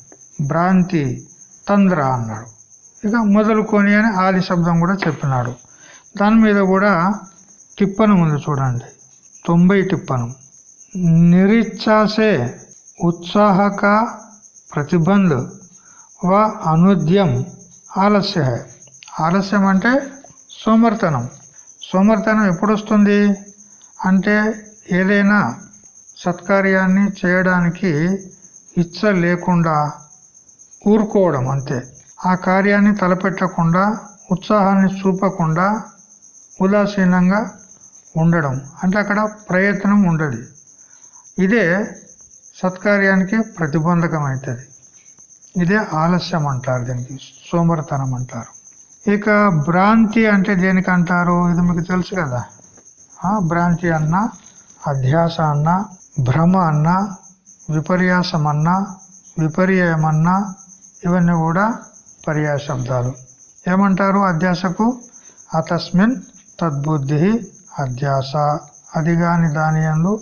భ్రాంతి తంద్ర అన్నాడు. ఇక మొదలుకొని అని ఆది శబ్దం కూడా చెప్పినాడు. దాని మీద కూడా టిప్పణం ఉంది చూడండి. తొంభై టిప్పణం. నిరిచ్ఛాసే ఉత్సాహక प्रतिबंध व అనుద్యం ఆలస్య హై ఆలస్యం అంటే సోమర్తనం సోమర్తనం ఎప్పుడు వస్తుంది అంటే ఏదైనా సత్కార్యాన్ని చేయడానికి ఇచ్చ లేకుండా ఊరుకోవడం అంతే ఆ కార్యాన్ని తలపెట్టకుండా ఉత్సాహాన్ని చూపకుండా ఉదాసీనంగా ఉండడం అంటే అక్కడ ప్రయత్నం ఉండదు ఇదే సత్కార్యానికి ప్రతిబంధకం అవుతుంది ఇదే ఆలస్యం అంటారు దీనికి సోమరతనం అంటారు. ఇక భ్రాంతి అంటే దేనికి అంటారు ఇది మీకు తెలుసు కదా. భ్రాంతి అన్న అధ్యాస అన్న భ్రమ అన్న విపర్యాసం అన్న విపర్యమన్నా ఇవన్నీ కూడా పర్యాయ శబ్దాలు. ఏమంటారు అధ్యాసకు? అతస్మిన్ తద్బుద్ధి అధ్యాస. అది కాని దాని అందు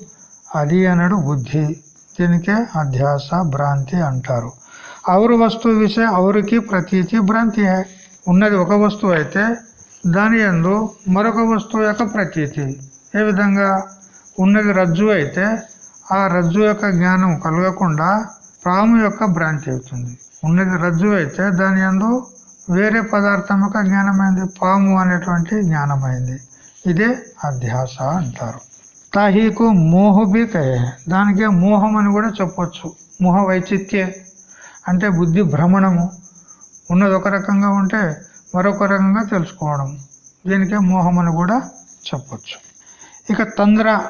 అది అనడు బుద్ధి. దీనికే అధ్యాస భ్రాంతి అంటారు. ఔరు వస్తువు విషయ ఔరికి ప్రతీతి భ్రాంతి ఉన్నది ఒక వస్తువు అయితే దాని ఎందు మరొక వస్తువు యొక్క ప్రతీతి. ఏ విధంగా? ఉన్నది రజ్జు అయితే ఆ రజ్జు యొక్క జ్ఞానం కలగకుండా పాము యొక్క భ్రాంతి అవుతుంది. ఉన్నది రజ్జు అయితే దాని ఎందు వేరే పదార్థం యొక్క జ్ఞానమైంది. పాము అనేటువంటి జ్ఞానమైంది. ఇదే అధ్యాస అంటారు. తాహీకు మోహబికే దానికే మోహం అని కూడా చెప్పొచ్చు. మోహ వైచిత్యే. అంటే బుద్ధి భ్రమణము. ఉన్నది ఒక రకంగా ఉంటే మరొక రకంగా తెలుసుకోవడం. దీనికే మోహం అని కూడా చెప్పొచ్చు. ఇక తంద్ర.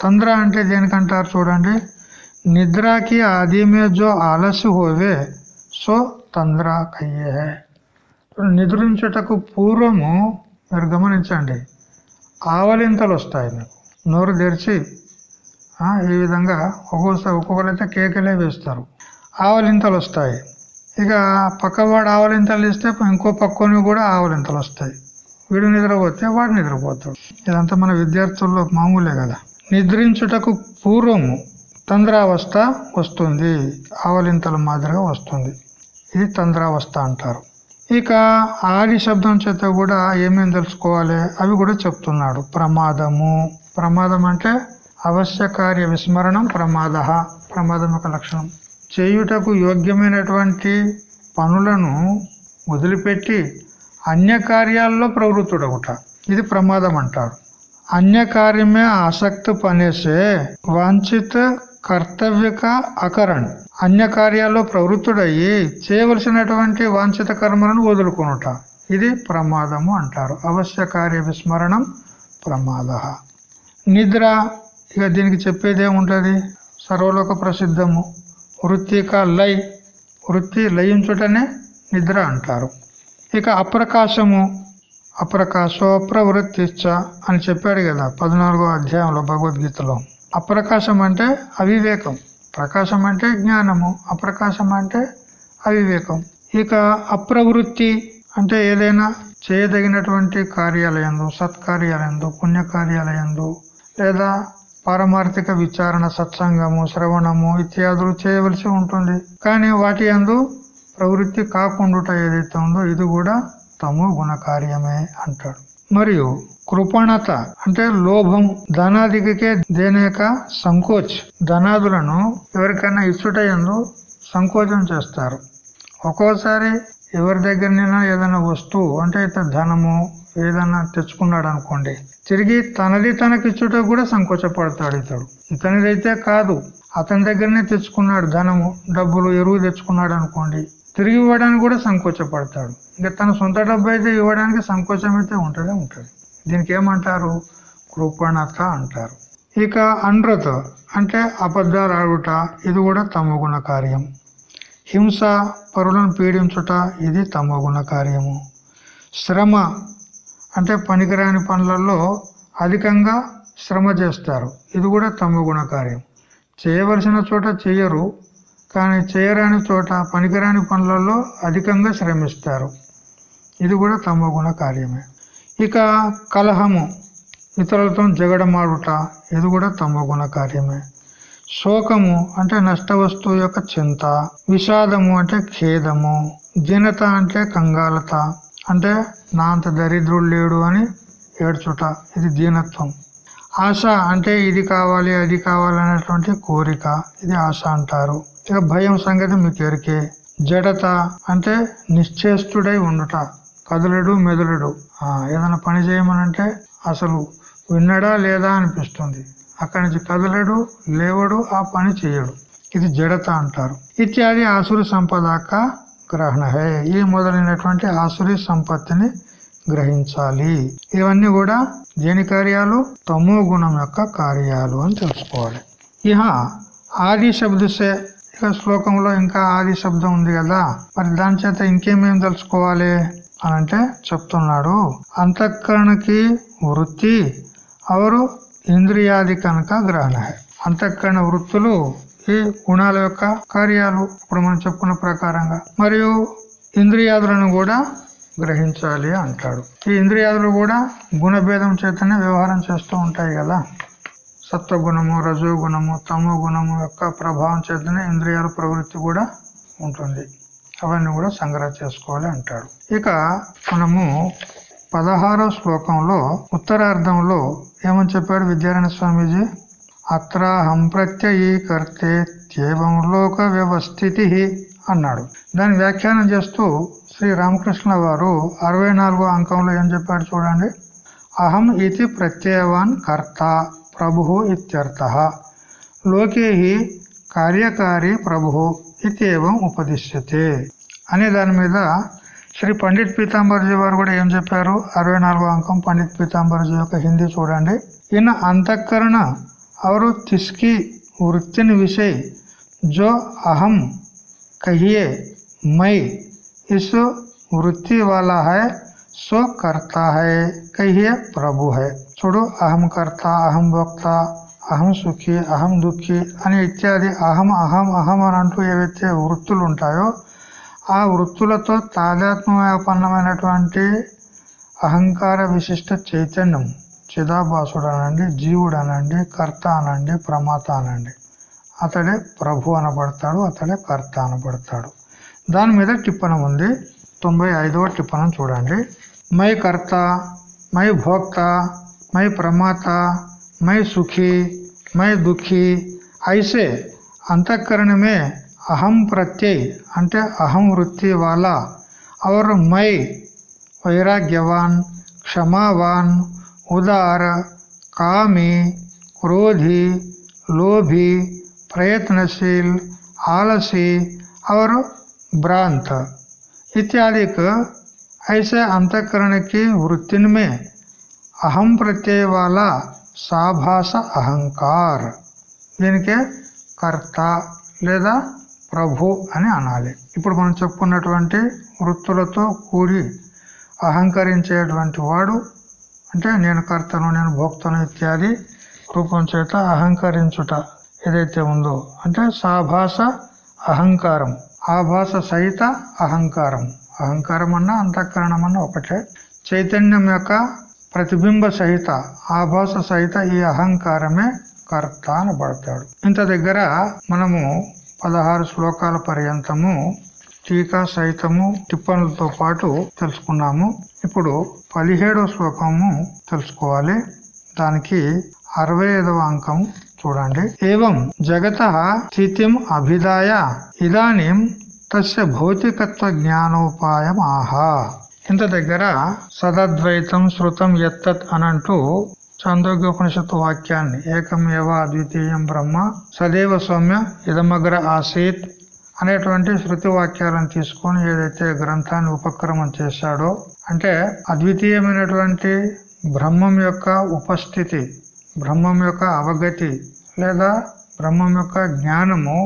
తంద్ర అంటే దేనికంటారు చూడండి. నిద్రకి ఆదిమే జో ఆలస్య హోవే. సో తంద్ర కయ్యే. నిద్రించుటకు పూర్వము మీరు గమనించండి. ఆవలింతలు వస్తాయి మీకు. నోరు తెరిచి ఈ విధంగా ఒక్కోసారి ఒక్కొక్కరైతే కేకలే వేస్తారు. ఆవలింతలు వస్తాయి ఇక పక్కవాడు ఆవలింతలు ఇస్తే ఇంకో పక్కని కూడా ఆవలింతలు వస్తాయి వీడు నిద్రపోతే వాడు నిద్రపోతాడు. ఇదంతా మన విద్యార్థుల్లో మామూలే కదా. నిద్రించుటకు పూర్వము తంద్రావస్థ వస్తుంది. ఆవలింతల మాదిరిగా వస్తుంది. ఇది తంద్రావస్థ అంటారు. ఇక ఆది శబ్దం చేత కూడా ఏమేమి తెలుసుకోవాలి? అవి కూడా చెప్తున్నాడు. ప్రమాదము. ప్రమాదం అంటే అవశ్య కార్య విస్మరణం ప్రమాద. ప్రమాదం యొక్క లక్షణం. చేయుటకు యోగ్యమైనటువంటి పనులను వదిలిపెట్టి అన్య కార్యాల్లో ప్రవృత్తుడవుట ఇది ప్రమాదం అంటారు. అన్య కార్యమే ఆసక్తి పనేసే వాంఛిత కర్తవ్యక అకరణ్. అన్య కార్యాల్లో ప్రవృత్తుడయ్యి చేయవలసినటువంటి వాంఛిత కర్మలను వదులుకొనుట. ఇది ప్రమాదము అంటారు. అవశ్య కార్య విస్మరణం ప్రమాద. నిద్ర ఇక దీనికి చెప్పేది ఏముంటది? సర్వలోక ప్రసిద్ధము. వృత్తిక లై వృత్తి లయించుటనే నిద్ర అంటారు. ఇక అప్రకాశము. అప్రకాశో ప్రవృత్తిచ్చ అని చెప్పాడు కదా పద్నాలుగో అధ్యాయంలో భగవద్గీతలో. అప్రకాశం అంటే అవివేకం. ప్రకాశం అంటే జ్ఞానము. అప్రకాశం అంటే అవివేకం. ఇక అప్రవృత్తి అంటే ఏదైనా చేయదగినటువంటి కార్యాలయందు సత్కార్యాలయందు పుణ్యకార్యాలయందు లేదా పారమార్థిక విచారణ సత్సంగము శ్రవణము ఇత్యాదులు చేయవలసి ఉంటుంది. కానీ వాటి యందు ప్రవృత్తి కాకుండా ఏదైతే ఉందో ఇది కూడా తమో గుణ కార్యమే అంటాడు. మరియు కృపణత అంటే లోభం ధనాదికే దేనేక సంకోచ్. ధనాదులను ఎవరికైనా ఇచ్చుట ఎందు సంకోచం చేస్తారు. ఒక్కోసారి ఎవరి దగ్గరనైనా ఏదైనా వస్తువు అంటే ఇతర ధనము ఏదైనా తెచ్చుకున్నాడు అనుకోండి తిరిగి తనది తనకిచ్చుట కూడా సంకోచపడతాడు ఇతడు. ఇతనిదైతే కాదు అతని దగ్గరనే తెచ్చుకున్నాడు ధనము డబ్బులు ఎరువు తెచ్చుకున్నాడు అనుకోండి తిరిగి ఇవ్వడానికి కూడా సంకోచపడతాడు. ఇంకా తన సొంత డబ్బు అయితే ఇవ్వడానికి సంకోచం అయితే ఉంటదే. దీనికి ఏమంటారు కృపణత అంటారు. ఇక అండ్రత అంటే అబద్ధాలు ఆడుట ఇది కూడా తమగుణ కార్యం. హింస పరులను పీడించుట ఇది తమగుణ కార్యము. శ్రమ అంటే పనికిరాని పనులలో అధికంగా శ్రమ చేస్తారు. ఇది కూడా తమ కార్యం చేయవలసిన చోట చేయరు కానీ చేయరాని చోట పనికిరాని పనులలో అధికంగా శ్రమిస్తారు. ఇది కూడా తమగుణ కార్యమే ఇక కలహము ఇతరులతో జగడమాడుట ఇది కూడా తమగుణ కార్యమే శోకము అంటే నష్ట వస్తువు యొక్క చింత విషాదము అంటే ఖేదము దీనత అంటే కంగాలత అంటే నా అంత దరిద్రుడు లేడు అని ఏడ్చుట. ఇది దీనత్వం. ఆశ అంటే ఇది కావాలి అది కావాలి అనేటువంటి కోరిక. ఇది ఆశ అంటారు. ఇక భయం సంగతి మీకు ఎరికే జడత అంటే నిశ్చేష్టుడై ఉండుట. కదలడు మెదలడు. ఆ, ఏదైనా పని చేయమనంటే అసలు విన్నడా లేదా అనిపిస్తుంది. అక్కడి నుంచి కదలడు లేవడు ఆ పని చేయడు. ఇది జడత అంటారు. ఇత్యాది ఆసురు సంపదాక గ్రహణ హే. ఈ మొదలైనటువంటి ఆసురి సంపత్తిని గ్రహించాలి. ఇవన్నీ కూడా దేని కార్యాలు? తమో గుణం యొక్క కార్యాలు అని తెలుసుకోవాలి. ఇహ ఆది శబ్దసే. ఇక శ్లోకంలో ఇంకా ఆది శబ్దం ఉంది కదా. మరి దాని చేత ఇంకేమేం తెలుసుకోవాలి? అని అంటే చెప్తున్నాడు. అంతఃకరణకి వృత్తి. అవరు ఇంద్రియాది కనుక గ్రహణ అంతఃకరణ వృత్తులు ఈ గుణాల యొక్క కార్యాలు ఇప్పుడు మనం చెప్పుకున్న ప్రకారంగా. మరియు ఇంద్రియాదులను కూడా గ్రహించాలి అంటాడు. ఈ ఇంద్రియాదులు కూడా గుణభేదం చేతనే వ్యవహారం చేస్తూ ఉంటాయి కదా. సత్వగుణము రజోగుణము తమో గుణము యొక్క ప్రభావం చేతనే ఇంద్రియాల ప్రవృత్తి కూడా ఉంటుంది. అవన్నీ కూడా సంగ్రహ చేసుకోవాలి అంటాడు. ఇక మనము పదహారో శ్లోకంలో ఉత్తరార్ధంలో ఏమని చెప్పాడు విద్యారాయణ స్వామీజీ? అత్రాహం ప్రత్యయీకర్తే త్యేవం లోక వ్యవస్థితి అన్నాడు. దాని వ్యాఖ్యానం చేస్తూ శ్రీ రామకృష్ణ వారు అరవై నాలుగో అంకంలో ఏం చెప్పాడు చూడండి. అహం ఇది ప్రత్యయవాన్ కర్త ప్రభు ఇత్యర్థ లోకే కార్యకారి ప్రభు ఇతేవం ఉపదిశ్యతే అనే దాని మీద శ్రీ పండిత్ పీతాంబర్జీ వారు కూడా ఏం చెప్పారు? అరవై అంకం పండిత్ పీతాంబర్జీ యొక్క హిందీ చూడండి. ఈయన అంతఃకరణ और तिसकी वृत्तिन विषय जो अहम कहिए मैं इस वृत्ति वाला है सो करता है कहिए प्रभु है చూడు అహం కర్త అహం భోక్త అహం సుఖి అహం దుఃఖి అని ఇత్యాది అహం అహం అహం అని అంటూ ఏవైతే వృత్తులు ఉంటాయో ఆ వృత్తులతో తాదాత్మ్యపన్నమైనటువంటి అహంకార విశిష్ట చైతన్యం చిదాభాసుడు అనండి జీవుడు అనండి కర్త అనండి ప్రమాత అనండి అతడే ప్రభు అనబడతాడు అతడే కర్త అనబడతాడు. దాని మీద టిప్పణం ఉంది. తొంభై ఐదవ టిప్పణం చూడండి. మై కర్త మై భోక్త మై ప్రమాత మై సుఖీ మై దుఃఖీ. ఐసే అంతఃకరణమే అహం ప్రత్యయ్ అంటే అహం వృత్తి వాళ్ళ అవర్ మై వైరాగ్యవాన్ క్షమావాన్ उदार कामी क्रोधी लोभी प्रयत्नशील आलसी और भ्रांत इत्यादि ऐसे अंतकरण की वृत्ति में अहम प्रत्यय वाला साभास अहंकार దీనికే కర్త లేదా ప్రభు అని అనాలి ఇప్పుడు మనం చెప్పుకున్నటువంటి వృత్తులతో కూడి అహంకరించేటువంటి వాడు అంటే నేను కర్తను నేను భోక్తను ఇత్యాది రూపం చేత అహంకరించుట ఏదైతే ఉందో. అంటే సాభాష అహంకారం. ఆభాష సహిత అహంకారం. అహంకారం అన్నా అంతఃకరణం అన్న ఒకటే. చైతన్యం యొక్క ప్రతిబింబ సహిత ఆభాష సహిత ఈ అహంకారమే కర్త అనబడతాడు ఇంత దగ్గర మనము పదహారు శ్లోకాల పర్యంతము టీకా సహితము టిప్పణులతో పాటు తెలుసుకున్నాము. ఇప్పుడు పదిహేడవ శ్లోకము తెలుసుకోవాలి. దానికి అరవై ఐదవ అంకం చూడండి. ఏవం జగత స్థితిం అభిదాయ ఇదానిం తస్య భౌతికత్వ జ్ఞానోపాయం ఆహా ఇంత దగ్గర సదద్వైతం శృతం ఎత్తత్ అనంటూ చాందోగ్యోపనిషత్తు వాక్యాన్ని ఏకమేవ అద్వితీయం బ్రహ్మ సదేవ సౌమ్య ఇదమగ్ర ఆసీత్ అనేటువంటి శృతి వాక్యాలను తీసుకొని ఏదైతే గ్రంథాన్ని ఉపక్రమం చేశాడో అంటే అద్వితీయమైనటువంటి బ్రహ్మం యొక్క ఉపస్థితి బ్రహ్మం యొక్క అవగతి లేదా బ్రహ్మం యొక్క జ్ఞానము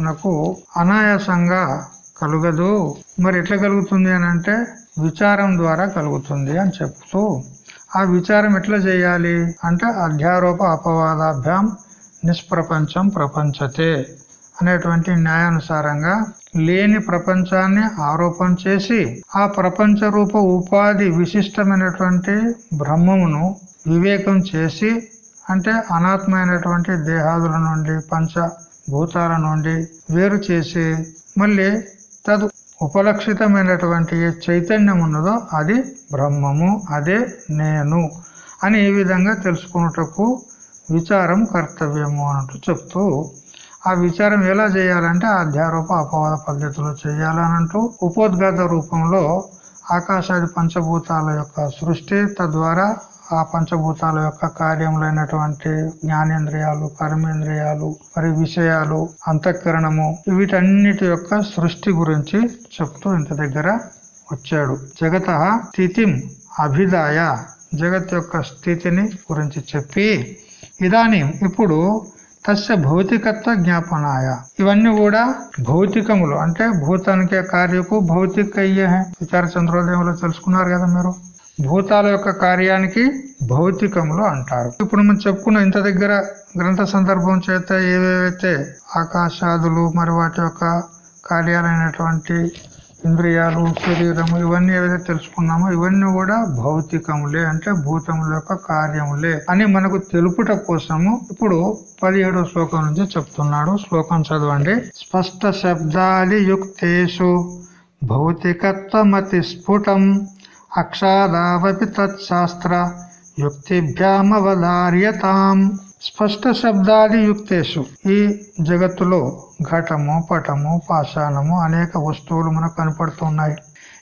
మనకు అనాయాసంగా కలుగదు. మరి ఎట్లా కలుగుతుంది అని అంటే విచారం ద్వారా కలుగుతుంది అని చెప్తూ ఆ విచారం ఎట్లా చేయాలి? అంటే అధ్యారోప అపవాదాభ్యాం నిష్ప్రపంచం ప్రపంచతే. అనేటువంటి న్యాయానుసారంగా లేని ప్రపంచాన్ని ఆరోపణ చేసి ఆ ప్రపంచ రూప ఉపాధి విశిష్టమైనటువంటి బ్రహ్మమును వివేకం చేసి అంటే అనాత్మైనటువంటి దేహాదుల నుండి పంచ భూతాల నుండి వేరు చేసి మళ్ళీ తదు ఉపలక్షితమైనటువంటి చైతన్యం ఉన్నదో అది బ్రహ్మము అదే నేను అని ఈ విధంగా తెలుసుకున్నటకు విచారం కర్తవ్యము అన్నట్టు చెప్తూ ఆ విచారం ఎలా చేయాలంటే అధ్యారూప అపవాద పద్ధతిలో చేయాలనంటూ ఉపోద్ఘాత రూపంలో ఆకాశాది పంచభూతాల యొక్క సృష్టి తద్వారా ఆ పంచభూతాల యొక్క కార్యములైనటువంటి జ్ఞానేంద్రియాలు కర్మేంద్రియాలు మరి విషయాలు అంతఃకరణము వీటన్నిటి యొక్క సృష్టి గురించి చెప్తూ ఇంత దగ్గర వచ్చాడు. జగత స్థితిం అభిదాయ జగత్ యొక్క స్థితిని గురించి చెప్పి ఇదాని ఇప్పుడు తస్య భౌతికత్వ జ్ఞాపనాయ. ఇవన్నీ కూడా భౌతికములు. అంటే భూతానికే కార్యకు భౌతిక విచార చంద్రోదయంలో తెలుసుకున్నారు కదా మీరు. భూతాల యొక్క కార్యానికి భౌతికములు అంటారు. ఇప్పుడు మనం చెప్పుకున్న ఇంత దగ్గర గ్రంథ సందర్భం చేత ఏవేవైతే ఆకాశాదులు మరి వాటి యొక్క కార్యాలైనటువంటి ఇంద్రియాలు శరీరము ఇవన్నీ ఏవైతే తెలుసుకున్నామో ఇవన్నీ కూడా భౌతికములే అంటే భూతముల యొక్క కార్యములే అని మనకు తెలుపుట కోసము ఇప్పుడు పదిహేడో శ్లోకం నుంచి చెప్తున్నాడు. శ్లోకం చదవండి. స్పష్ట శబ్దాది యుక్తేషు భౌతికత్వమతి స్ఫుటం అక్షాదావపి తత్శాస్త్ర యుక్తిభ్యామవధార్యతాం. స్పష్ట శబ్దాది యుక్తేషు. ఈ జగత్తులో ఘటము పటము పాషాణము అనేక వస్తువులు మనకు కనపడుతున్నాయి.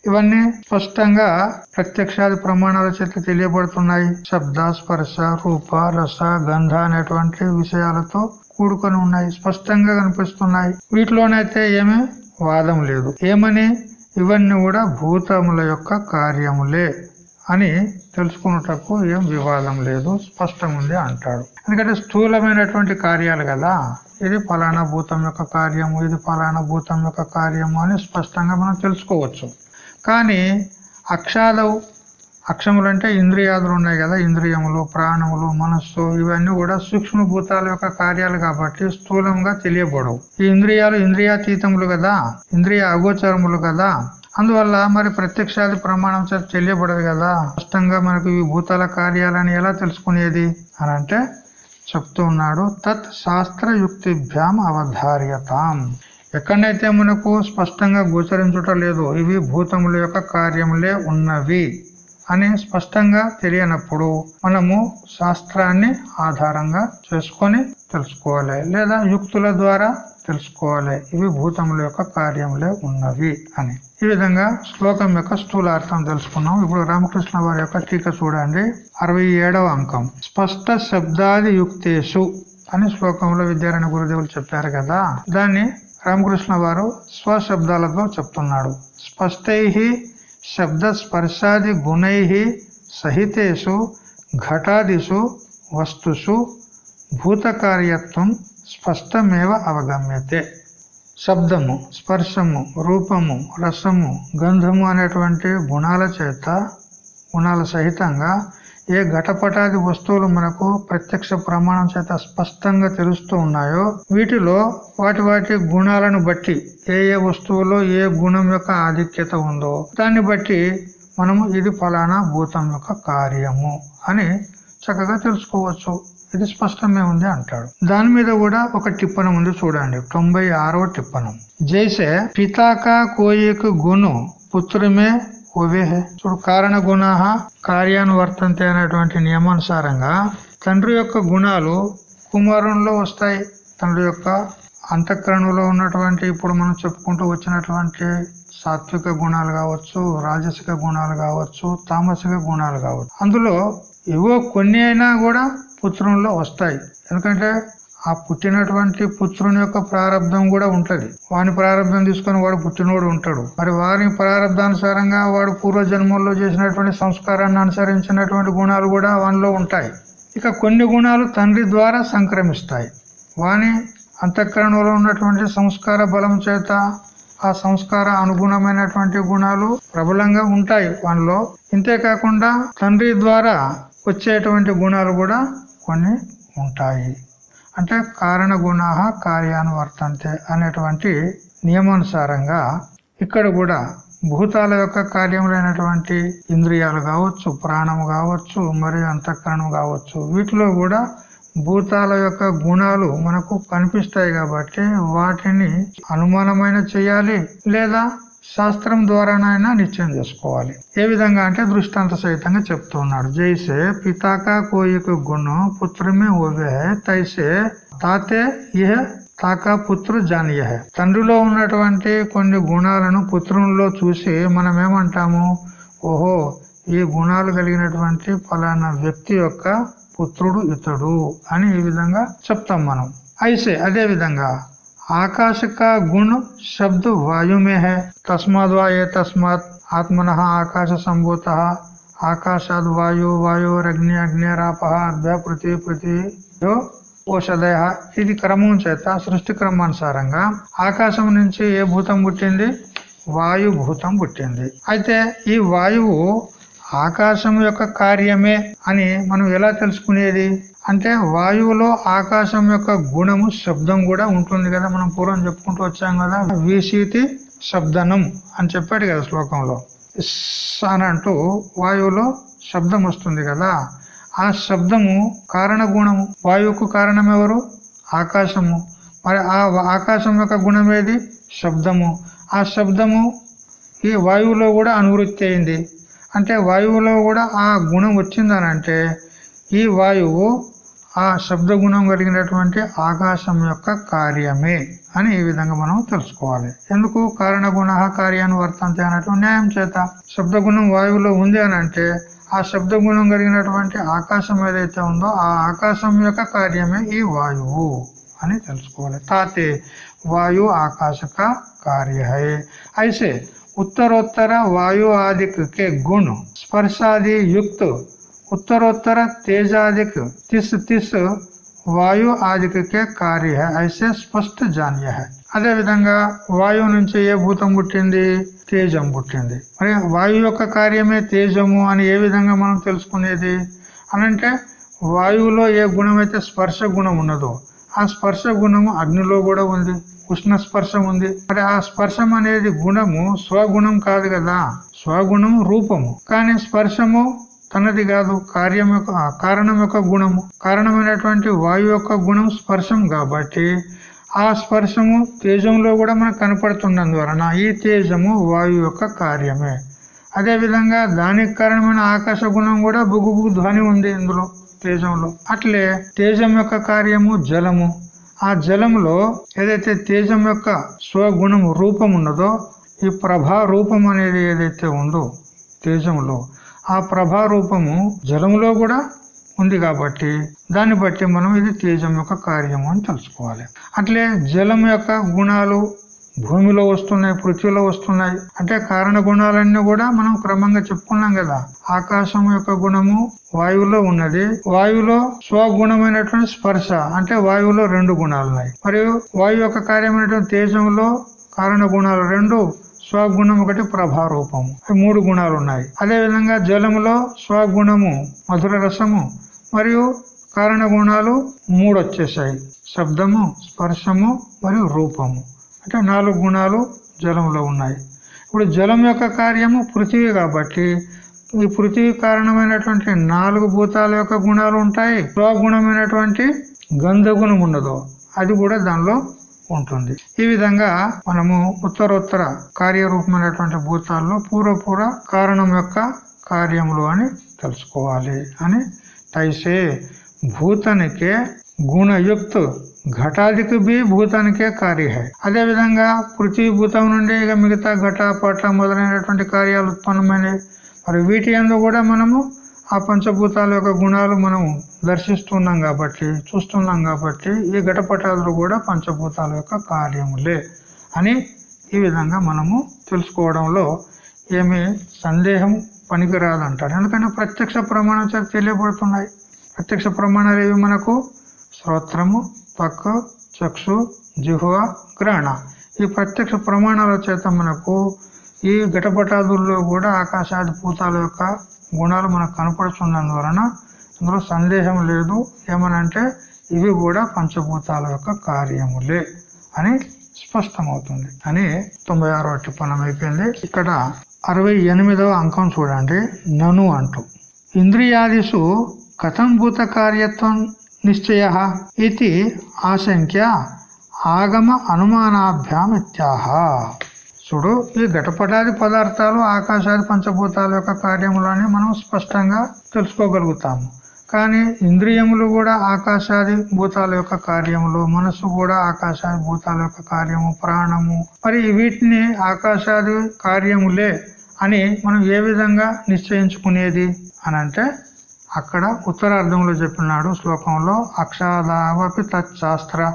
ఇవన్నీ స్పష్టంగా ప్రత్యక్షాది ప్రమాణాల చేత తెలియబడుతున్నాయి. శబ్ద స్పర్శ రూప రస గంధ అనేటువంటి విషయాలతో కూడుకొని ఉన్నాయి స్పష్టంగా కనిపిస్తున్నాయి. వీటిలోనైతే ఏమీ వాదం లేదు. ఏమని? ఇవన్నీ కూడా భూతముల యొక్క కార్యములే. అని తెలుసుకున్నటకు ఏం వివాదం లేదు స్పష్టంగా అంటాడు. ఎందుకంటే స్థూలమైనటువంటి కార్యాలు కదా. ఇది ఫలానా భూతం యొక్క కార్యము ఇది ఫలానా భూతం యొక్క కార్యము అని స్పష్టంగా మనం తెలుసుకోవచ్చు. కానీ అక్షాదవు అక్షములు అంటే ఇంద్రియాదులు ఉన్నాయి కదా. ఇంద్రియములు ప్రాణములు మనస్సు ఇవన్నీ కూడా సూక్ష్మ భూతాల యొక్క కార్యాలు కాబట్టి స్థూలంగా తెలియబడవు. ఈ ఇంద్రియాలు ఇంద్రియాతీతములు కదా. ఇంద్రియ అగోచరములు కదా. అందువల్ల మరి ప్రత్యక్షాది ప్రమాణం చేత తెలియబడదు కదా. స్పష్టంగా మనకు ఈ భూతాల కార్యాలని ఎలా తెలుసుకునేది అని అంటే చెప్తూ ఉన్నాడు తత్ శాస్త్రయుక్తిభ్యాం అవధార్యతాం. ఎక్కడైతే మనకు స్పష్టంగా గోచరించుట లేదు ఇవి భూతముల యొక్క కార్యములే ఉన్నవి అని స్పష్టంగా తెలియనప్పుడు మనము శాస్త్రాన్ని ఆధారంగా చేసుకొని తెలుసుకోవాలి. లేదా యుక్తుల ద్వారా తెలుసుకోవాలి. ఇవి భూతముల యొక్క కార్యములే ఉన్నవి అని. ఈ విధంగా శ్లోకం యొక్క స్థూల అర్థం తెలుసుకున్నాం. ఇప్పుడు రామకృష్ణ వారి యొక్క టీక చూడండి. అరవై అంకం. స్పష్ట శబ్దాది యుక్తేషు అని శ్లోకంలో విద్యారాయణ గురుదేవులు చెప్పారు కదా. దాన్ని రామకృష్ణ వారు స్వశబ్దాలతో చెప్తున్నాడు. స్పష్టై శబ్ద స్పర్శాది గుణై సహితేషు ఘటాదిషు వస్తుసు భూతకార్యత్వం స్పష్టమేవ అవగమ్యతే. శబ్దము స్పర్శము రూపము రసము గంధము అనేటువంటి గుణాల చేత గుణాల సహితంగా ఏ ఘటపటాది వస్తువులు మనకు ప్రత్యక్ష ప్రమాణం చేత స్పష్టంగా తెలుస్తూ ఉన్నాయో వీటిలో వాటి వాటి గుణాలను బట్టి ఏ ఏ వస్తువులో ఏ గుణం యొక్క ఆధిక్యత ఉందో దాన్ని బట్టి మనము ఇది ఫలానా భూతం యొక్క కార్యము అని చక్కగా తెలుసుకోవచ్చు. ఇది స్పష్టమే ఉంది అంటాడు. దాని మీద కూడా ఒక టిప్పణం ఉంది చూడండి. తొంభై ఆరవ టిప్పణం. జైసే పితాక కోయకు గును పుత్రమే ఓవే చూడు కారణ గుణ కార్యానువర్తంతే అనేటువంటి నియమానుసారంగా తండ్రి యొక్క గుణాలు కుమారునిలో వస్తాయి. తండ్రి యొక్క అంతఃకరణలో ఉన్నటువంటి ఇప్పుడు మనం చెప్పుకుంటూ వచ్చినటువంటి సాత్విక గుణాలు కావచ్చు రాజసిక గుణాలు కావచ్చు తామసిక గుణాలు కావచ్చు. అందులో ఏవో కొన్ని అయినా కూడా పుత్రంలో వస్తాయి. ఎందుకంటే ఆ పుట్టినటువంటి పుత్రుని యొక్క ప్రారంధం కూడా ఉంటది. వాని ప్రారంధం తీసుకొని వాడు పుట్టినోడు ఉంటాడు. మరి వారి ప్రారంధానుసారంగా వాడు పూర్వజన్మల్లో చేసినటువంటి సంస్కారాన్ని అనుసరించినటువంటి గుణాలు కూడా వానిలో ఉంటాయి. ఇక కొన్ని గుణాలు తండ్రి ద్వారా సంక్రమిస్తాయి. వాని అంతఃకరణలో ఉన్నటువంటి సంస్కార బలం చేత ఆ సంస్కార అనుగుణమైనటువంటి గుణాలు ప్రబలంగా ఉంటాయి వానిలో. ఇంతేకాకుండా తండ్రి ద్వారా వచ్చేటువంటి గుణాలు కూడా కొన్ని ఉంటాయి. అంటే కారణ గుణ కార్యానువర్తంతే అనేటువంటి నియమానుసారంగా ఇక్కడ కూడా భూతాల యొక్క కార్యములైనటువంటి ఇంద్రియాలు కావచ్చు ప్రాణము కావచ్చు మరియు అంతఃకరణం కావచ్చు వీటిలో కూడా భూతాల యొక్క గుణాలు మనకు కనిపిస్తాయి కాబట్టి వాటిని అనుమానమైన చేయాలి లేదా శాస్త్రం ద్వారానైనా నిశ్చయం చేసుకోవాలి. ఏ విధంగా అంటే దృష్టాంత సహితంగా చెప్తున్నాడు. జైసే పితాకా కోయక గుణం పుత్రమే ఓవే తైసే తాతే ఇహ తాకా పుత్రు జానీయ తండ్రిలో ఉన్నటువంటి కొన్ని గుణాలను పుత్రుల్లో చూసి మనం ఏమంటాము ఓహో ఈ గుణాలు కలిగినటువంటి ఫలానా వ్యక్తి యొక్క పుత్రుడు ఇతడు అని ఈ విధంగా చెప్తాం మనం. అయితే అదే విధంగా आकाश का गुण शब्द वायु में है तस्माद वाये तस्मात आत्मन आकाश संभूत ఆకాశాద్ వాయు వాయురగ్ని అగ్నిరాప అభ్య పృథ్వీ పృథ్వీ ఓషధయ ఇది క్రమం చేత సృష్టి క్రమానుసారంగా ఆకాశం నుంచి ఏ భూతం పుట్టింది వాయు భూతం పుట్టింది అయితే ఈ వాయువు ఆకాశం యొక్క కార్యమే అని మనం ఎలా తెలుసుకునేది అంటే వాయువులో ఆకాశం యొక్క గుణము శబ్దం కూడా ఉంటుంది కదా. మనం పూర్వం చెప్పుకుంటూ వచ్చాం కదా. వీసీతి శబ్దనం అని చెప్పాడు కదా శ్లోకంలో. అని అంటూ వాయువులో శబ్దం వస్తుంది కదా. ఆ శబ్దము కారణ గుణము వాయువుకు కారణం ఎవరు? ఆకాశము. మరి ఆ ఆకాశం యొక్క గుణం ఏది? శబ్దము. ఆ శబ్దము ఈ వాయువులో కూడా అనువృత్తి అయింది. అంటే వాయువులో కూడా ఆ గుణం వచ్చిందనంటే ఈ వాయువు ఆ శబ్ద గుణం కలిగినటువంటి ఆకాశం యొక్క కార్యమే అని ఈ విధంగా మనం తెలుసుకోవాలి ఎందుకు కారణ గుణ కార్యాన్ని వర్తంతే అన్నటువంటి న్యాయం చేత శబ్ద గుణం వాయువులో ఉంది అని అంటే ఆ శబ్ద గుణం కలిగినటువంటి ఆకాశం ఏదైతే ఉందో ఆ ఆకాశం యొక్క కార్యమే ఈ వాయువు అని తెలుసుకోవాలి తాతే वायु आकाश का कार्य है ऐसे उत्तरोत्तर वायु आदि के गुण स्पर्शादि युक्त उत्तरोत्तर तेजादिक तिस तिस వాయు ఆదికే కార్య ఐసే స్పష్ట జాన్య అదే విధంగా వాయువు నుంచి ఏ భూతం పుట్టింది తేజం పుట్టింది మరి వాయువు యొక్క కార్యమే తేజము అని ఏ విధంగా మనం తెలుసుకునేది అనంటే వాయువులో ఏ గుణం అయితే స్పర్శ గుణం ఉన్నదో ఆ స్పర్శ గుణము అగ్నిలో కూడా ఉంది ఉష్ణ స్పర్శం ఉంది మరి ఆ స్పర్శం అనేది గుణము స్వగుణం కాదు కదా స్వగుణము రూపము కానీ స్పర్శము తనది కాదు కార్యం యొక్క కారణం యొక్క గుణము. కారణమైనటువంటి వాయు యొక్క గుణం స్పర్శం కాబట్టి ఆ స్పర్శము తేజంలో కూడా మనకు కనపడుతున్నందువలన ఈ తేజము వాయు యొక్క కార్యమే. అదే విధంగా దానికి కారణమైన ఆకాశ గుణం కూడా బుగుబుగు ధ్వని ఉంది ఇందులో తేజంలో. అట్లే తేజం యొక్క కార్యము జలము. ఆ జలంలో ఏదైతే తేజం యొక్క స్వగుణం రూపం ఉన్నదో ఈ ప్రభా రూపం అనేది ఏదైతే ఉందో తేజంలో ఆ ప్రభా రూపము జలములో కూడా ఉంది కాబట్టి దాన్ని బట్టి మనం ఇది తేజం యొక్క కార్యము అని తెలుసుకోవాలి. అట్లే జలం యొక్క గుణాలు భూమిలో వస్తున్నాయి పృథ్వీలో వస్తున్నాయి. అంటే కారణ గుణాలన్నీ కూడా మనం క్రమంగా చెప్పుకున్నాం కదా. ఆకాశం యొక్క గుణము వాయువులో ఉన్నది. వాయువులో స్వగుణమైనటువంటి స్పర్శ అంటే వాయువులో రెండు గుణాలు ఉన్నాయి మరియు వాయువు యొక్క కార్యమైనటువంటి తేజంలో కారణ గుణాలు రెండు స్వగుణం ఒకటి ప్రభారూపము. మూడు గుణాలు ఉన్నాయి అదే విధంగా జలములో స్వగుణము మధుర రసము మరియు కారణ గుణాలు మూడు వచ్చేసాయి శబ్దము స్పర్శము మరియు రూపము. అంటే నాలుగు గుణాలు జలంలో ఉన్నాయి. ఇప్పుడు జలం యొక్క కార్యము పృథివీ కాబట్టి ఈ పృథివీ కారణమైనటువంటి నాలుగు భూతాల యొక్క గుణాలు ఉంటాయి. స్వగుణమైనటువంటి గంధగుణం ఉన్నదో అది కూడా దానిలో ఉంటుంది. ఈ విధంగా మనము ఉత్తరోత్తర కార్యరూపమైనటువంటి భూతాల్లో పూర్వపూర్వ కారణం యొక్క కార్యములు అని తెలుసుకోవాలి అని తైసే భూతనికే గుణయుక్త ఘటాదికి బి భూతానికే కార్య. హై అదే విధంగా పృథ్వీ భూతం నుండి ఇక మిగతా ఘట పట మొదలైనటువంటి కార్యాలు ఉత్పన్నమైనవి. మరి వీటి అందు కూడా మనము ఆ పంచభూతాల యొక్క గుణాలు మనం దర్శిస్తున్నాం కాబట్టి చూస్తున్నాం కాబట్టి ఈ ఘటపటాలు కూడా పంచభూతాల యొక్క కార్యములే అని ఈ విధంగా మనము తెలుసుకోవడంలో ఏమి సందేహం పనికిరాదంటారు. ఎందుకంటే ప్రత్యక్ష ప్రమాణం చేత తెలియబడుతున్నాయి ప్రత్యక్ష ప్రమాణాలు ఏవి మనకు? శ్రోత్రము పక్క చక్షు జిహ్వ గ్రహణ ఈ ప్రత్యక్ష ప్రమాణాల చేత మనకు ఈ ఘటపటాదుల్లో కూడా ఆకాశాది భూతాల యొక్క గుణాలు మనకు కనపడుతున్నందువలన అందులో సందేహం లేదు. ఏమనంటే ఇవి కూడా పంచభూతాల యొక్క కార్యములే అని స్పష్టమవుతుంది. అని తొంభై ఆరో టిప్పణం అయిపోయింది. ఇక్కడ అరవై ఎనిమిదవ అంకం చూడండి. నను అంటూ. ఇంద్రియాదిషు కథం భూత కార్యత్వం నిశ్చయ ఇది ఆశంక్య ఆగమ అనుమానాభ్యాం ఇత్యాహ చూడు ఈ ఘటపటాది పదార్థాలు ఆకాశాది పంచభూతాల యొక్క కార్యములని మనం స్పష్టంగా తెలుసుకోగలుగుతాము. కానీ ఇంద్రియములు కూడా ఆకాశాది భూతాల యొక్క కార్యములు మనసు కూడా ఆకాశాది భూతాల యొక్క కార్యము ప్రాణము. మరి వీటిని ఆకాశాది కార్యములే అని మనం ఏ విధంగా నిశ్చయించుకునేది అనంటే అక్కడ ఉత్తరార్థంలో చెప్పినాడు శ్లోకంలో అక్షాదావపి తత్శాస్త్ర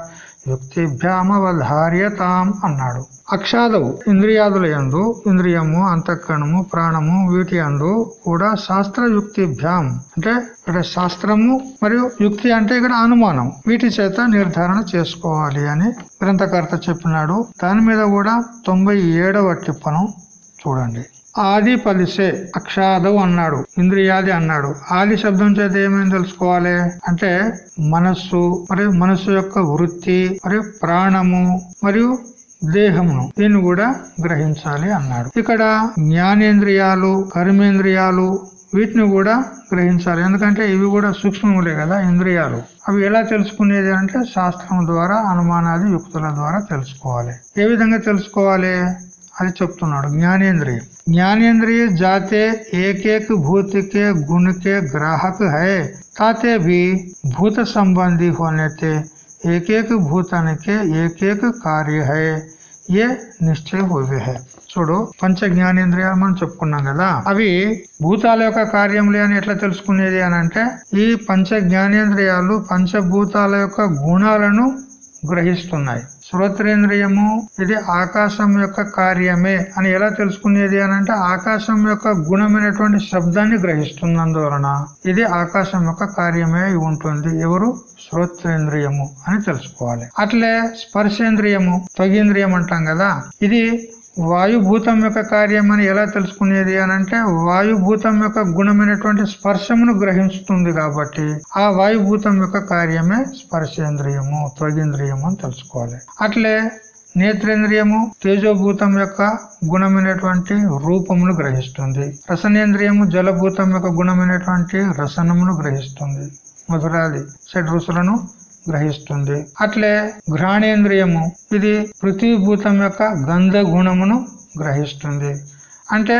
యుక్తిభ్యామవధార్యతాం అన్నాడు. అక్షాదవు ఇంద్రియాదుల యందు ఇంద్రియము అంతఃకరణము ప్రాణము వీటి అందు కూడా శాస్త్ర యుక్తిభ్యాం అంటే ఇక్కడ శాస్త్రము మరియు యుక్తి అంటే ఇక్కడ అనుమానం. వీటి చేత నిర్ధారణ చేసుకోవాలి అని గ్రంథకర్త చెప్పినాడు. దాని మీద కూడా తొంభై ఏడవ టిప్పను చూడండి. ఆది పలిసే అక్షాదవు అన్నాడు. ఇంద్రియాది అన్నాడు. ఆది శబ్దం చేత ఏమేమి తెలుసుకోవాలి? అంటే మనస్సు మరియు మనస్సు యొక్క వృత్తి మరియు ప్రాణము మరియు దేహమును దీన్ని కూడా గ్రహించాలి అన్నాడు. ఇక్కడ జ్ఞానేంద్రియాలు కర్మేంద్రియాలు వీటిని కూడా గ్రహించాలి. ఎందుకంటే ఇవి కూడా సూక్ష్మములే కదా ఇంద్రియాలు. అవి ఎలా తెలుసుకునేది అంటే శాస్త్రం ద్వారా అనుమానాది యుక్తుల ద్వారా తెలుసుకోవాలి. ఏ విధంగా తెలుసుకోవాలి? అది చెప్తున్నాడు జ్ఞానేంద్రియ. జ్ఞానేంద్రియ జాతే ఏకేక భూతికే గుణకే గ్రాహక హే. తాతే భూత సంబంధి హోనైతే एक एक भूतन के एक एक कार्य है ఏ నిశ్చయ హోవే హై చూడు పంచ జ్ఞానేంద్రియాలు మనం చెప్పుకున్నాం కదా అవి భూతాల యొక్క కార్యములే అని ఎట్లా తెలుసుకునేది అని అంటే ఈ పంచ జ్ఞానేంద్రియాలు పంచభూతాల యొక్క గుణాలను గ్రహిస్తున్నాయి. శ్రోత్రేంద్రియము ఇది ఆకాశం యొక్క కార్యమే అని ఎలా తెలుసుకునేది అని అంటే ఆకాశం యొక్క గుణమైనటువంటి శబ్దాన్ని గ్రహిస్తున్నందువలన ఇది ఆకాశం యొక్క కార్యమే ఉంటుంది. ఎవరు? శ్రోత్రేంద్రియము అని తెలుసుకోవాలి. అట్లే స్పర్శేంద్రియము త్వగేంద్రియం అంటాం కదా. ఇది వాయుభూతం యొక్క కార్యం అని ఎలా తెలుసుకునేది అని అంటే వాయుభూతం యొక్క గుణమైనటువంటి స్పర్శమును గ్రహిస్తుంది కాబట్టి ఆ వాయుభూతం యొక్క కార్యమే స్పర్శేంద్రియము త్వగేంద్రియము అని తెలుసుకోవాలి. అట్లే నేత్రేంద్రియము తేజోభూతం యొక్క గుణమైనటువంటి రూపమును గ్రహిస్తుంది. రసనేంద్రియము జలభూతం యొక్క గుణమైనటువంటి రసనమును గ్రహిస్తుంది. మధురాది షడ్ రుసులను గ్రహిస్తుంది. అట్లే ఘ్రాణేంద్రియము ఇది పృథ్వీభూతం యొక్క గంధ గుణమును గ్రహిస్తుంది. అంటే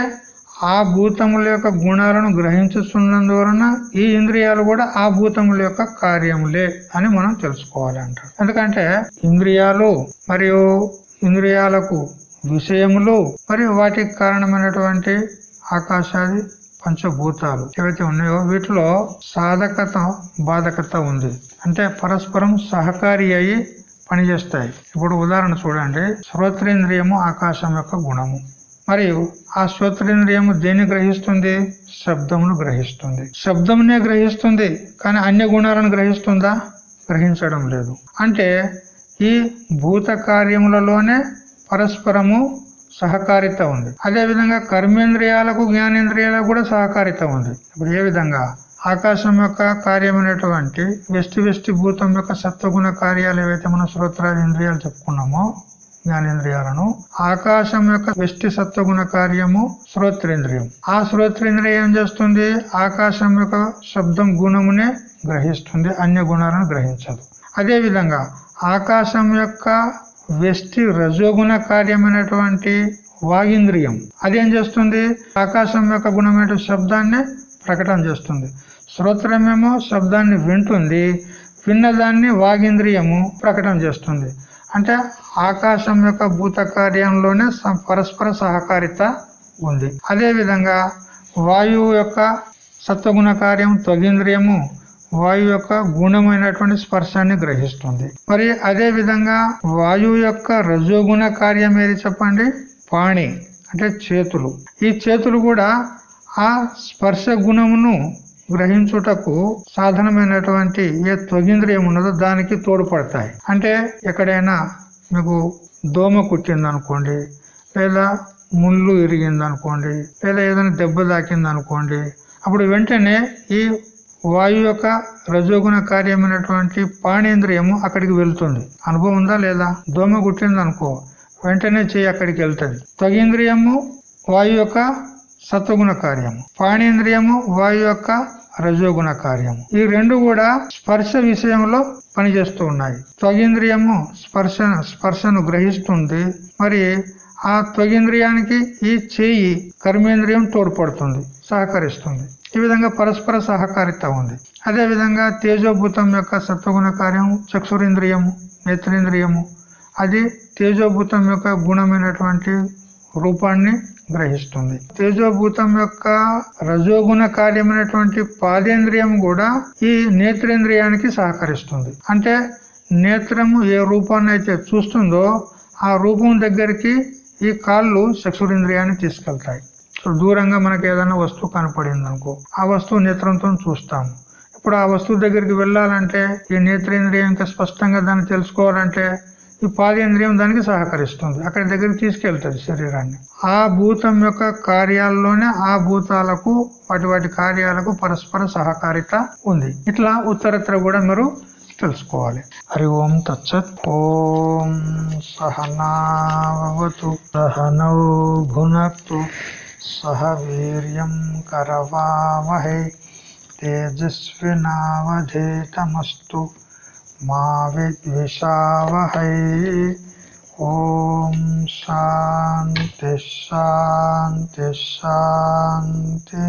ఆ భూతముల యొక్క గుణాలను గ్రహించుతున్నందువలన ఈ ఇంద్రియాలు కూడా ఆ భూతముల యొక్క కార్యములే అని మనం తెలుసుకోవాలి అంటారు. ఎందుకంటే ఇంద్రియాలు మరియు ఇంద్రియాలకు విషయములు మరియు వాటికి కారణమైనటువంటి ఆకాశాది పంచభూతాలు ఏవైతే ఉన్నాయో వీటిలో సాధకత బాధకత ఉంది. అంటే పరస్పరం సహకారి అయి పనిచేస్తాయి. ఇప్పుడు ఉదాహరణ చూడండి. శ్రోత్రేంద్రియము ఆకాశం యొక్క గుణము. మరియు ఆ శ్రోత్రేంద్రియము దేన్ని గ్రహిస్తుంది? శబ్దమును గ్రహిస్తుంది. శబ్దమునే గ్రహిస్తుంది కానీ అన్య గుణాలను గ్రహిస్తుందా? గ్రహించడం లేదు. అంటే ఈ భూత కార్యములలోనే పరస్పరము సహకారిత ఉంది. అదే విధంగా కర్మేంద్రియాలకు జ్ఞానేంద్రియాలకు కూడా సహకారిత ఉంది. ఇప్పుడు ఏ విధంగా? ఆకాశం యొక్క కార్యమైనటువంటి వెస్టి వెస్టి భూతం యొక్క సత్వగుణ కార్యాలు ఏవైతే మనం శ్రోత్రాది ఇంద్రియాలు చెప్పుకున్నామో జ్ఞానేంద్రియాలను ఆకాశం యొక్క వెష్టి సత్వగుణ కార్యము శ్రోత్రేంద్రియం. ఆ శ్రోత్రేంద్రియం ఏం చేస్తుంది? ఆకాశం యొక్క శబ్దం గుణమునే గ్రహిస్తుంది అన్య గుణాలను గ్రహించదు. అదే విధంగా ఆకాశం యొక్క వెష్టి రజోగుణ కార్యమైనటువంటి వాగింద్రియం. అదేం చేస్తుంది? ఆకాశం యొక్క గుణమైన శబ్దాన్ని ప్రకటన చేస్తుంది. శ్రోత్రమేమో శబ్దాన్ని వింటుంది విన్నదాన్ని వాగింద్రియము ప్రకటన చేస్తుంది. అంటే ఆకాశం యొక్క భూత కార్యంలోనే పరస్పర సహకారిత ఉంది. అదే విధంగా వాయువు యొక్క సత్వగుణ కార్యం త్వగింద్రియము వాయువు యొక్క గుణమైనటువంటి స్పర్శాన్ని గ్రహిస్తుంది. మరి అదే విధంగా వాయువు యొక్క రజోగుణ కార్యం ఏది చెప్పండి? పాణి అంటే చేతులు. ఈ చేతులు కూడా ఆ స్పర్శ గుణమును గ్రహించుటకు సాధనమైనటువంటి ఏ త్వగింద్రియం ఉన్నదో దానికి తోడ్పడతాయి. అంటే ఎక్కడైనా మీకు దోమ కుట్టింది అనుకోండి లేదా ముళ్ళు ఇరిగిందనుకోండి లేదా ఏదైనా దెబ్బ తాకిందనుకోండి అప్పుడు వెంటనే ఈ వాయు యొక్క రజోగుణ కార్యమైనటువంటి పాణేంద్రియము అక్కడికి వెళ్తుంది. అనుభవం ఉందా లేదా? దోమ కుట్టింది అనుకో వెంటనే చేయి అక్కడికి వెళ్తుంది. త్వగేంద్రియము వాయు యొక్క సత్వగుణ కార్యము. పాణేంద్రియము వాయు యొక్క రజోగుణ కార్యము. ఈ రెండు కూడా స్పర్శ విషయంలో పనిచేస్తూ ఉన్నాయి. త్వగేంద్రియము స్పర్శ స్పర్శను గ్రహిస్తుంది. మరి ఆ త్వగేంద్రియానికి ఈ చేయి కర్మేంద్రియం తోడ్పడుతుంది సహకరిస్తుంది. ఈ విధంగా పరస్పర సహకారిత ఉంది. అదే విధంగా తేజోభూతం యొక్క సత్వగుణ కార్యము చక్షురింద్రియము నేత్రేంద్రియము అది తేజోభూతం యొక్క గుణమైనటువంటి రూపాన్ని గ్రహిస్తుంది. తేజోభూతం యొక్క రజోగుణ కార్యమైనటువంటి పాదేంద్రియం కూడా ఈ నేత్రేంద్రియానికి సహకరిస్తుంది. అంటే నేత్రము ఏ రూపాన్ని అయితే చూస్తుందో ఆ రూపం దగ్గరికి ఈ కాళ్ళు చక్షురింద్రియాన్ని తీసుకెళ్తాయి. దూరంగా మనకి ఏదైనా వస్తువు కనపడింది అనుకో ఆ వస్తువు నేత్రంతో చూస్తాము. ఇప్పుడు ఆ వస్తువు దగ్గరికి వెళ్ళాలంటే ఈ నేత్రేంద్రియం ఇంకా స్పష్టంగా దాన్ని తెలుసుకోవాలంటే ఈ పాదేంద్రియం దానికి సహకరిస్తుంది. అక్కడి దగ్గరికి తీసుకెళ్తుంది శరీరాన్ని. ఆ భూతం యొక్క కార్యాల్లోనే ఆ భూతాలకు వాటి వాటి కార్యాలకు పరస్పర సహకారిత ఉంది. ఇట్లా ఉత్తరత్ర కూడా మీరు తెలుసుకోవాలి. హరి ఓం తచ్చత్ ఓం సహనావతు. సహనౌ భునక్తు. సహ వీర్యం కరవామహే. తేజస్వినావధేతమస్తు మా విద్విషావహై ఓం శాంతి శాంతి శాంతి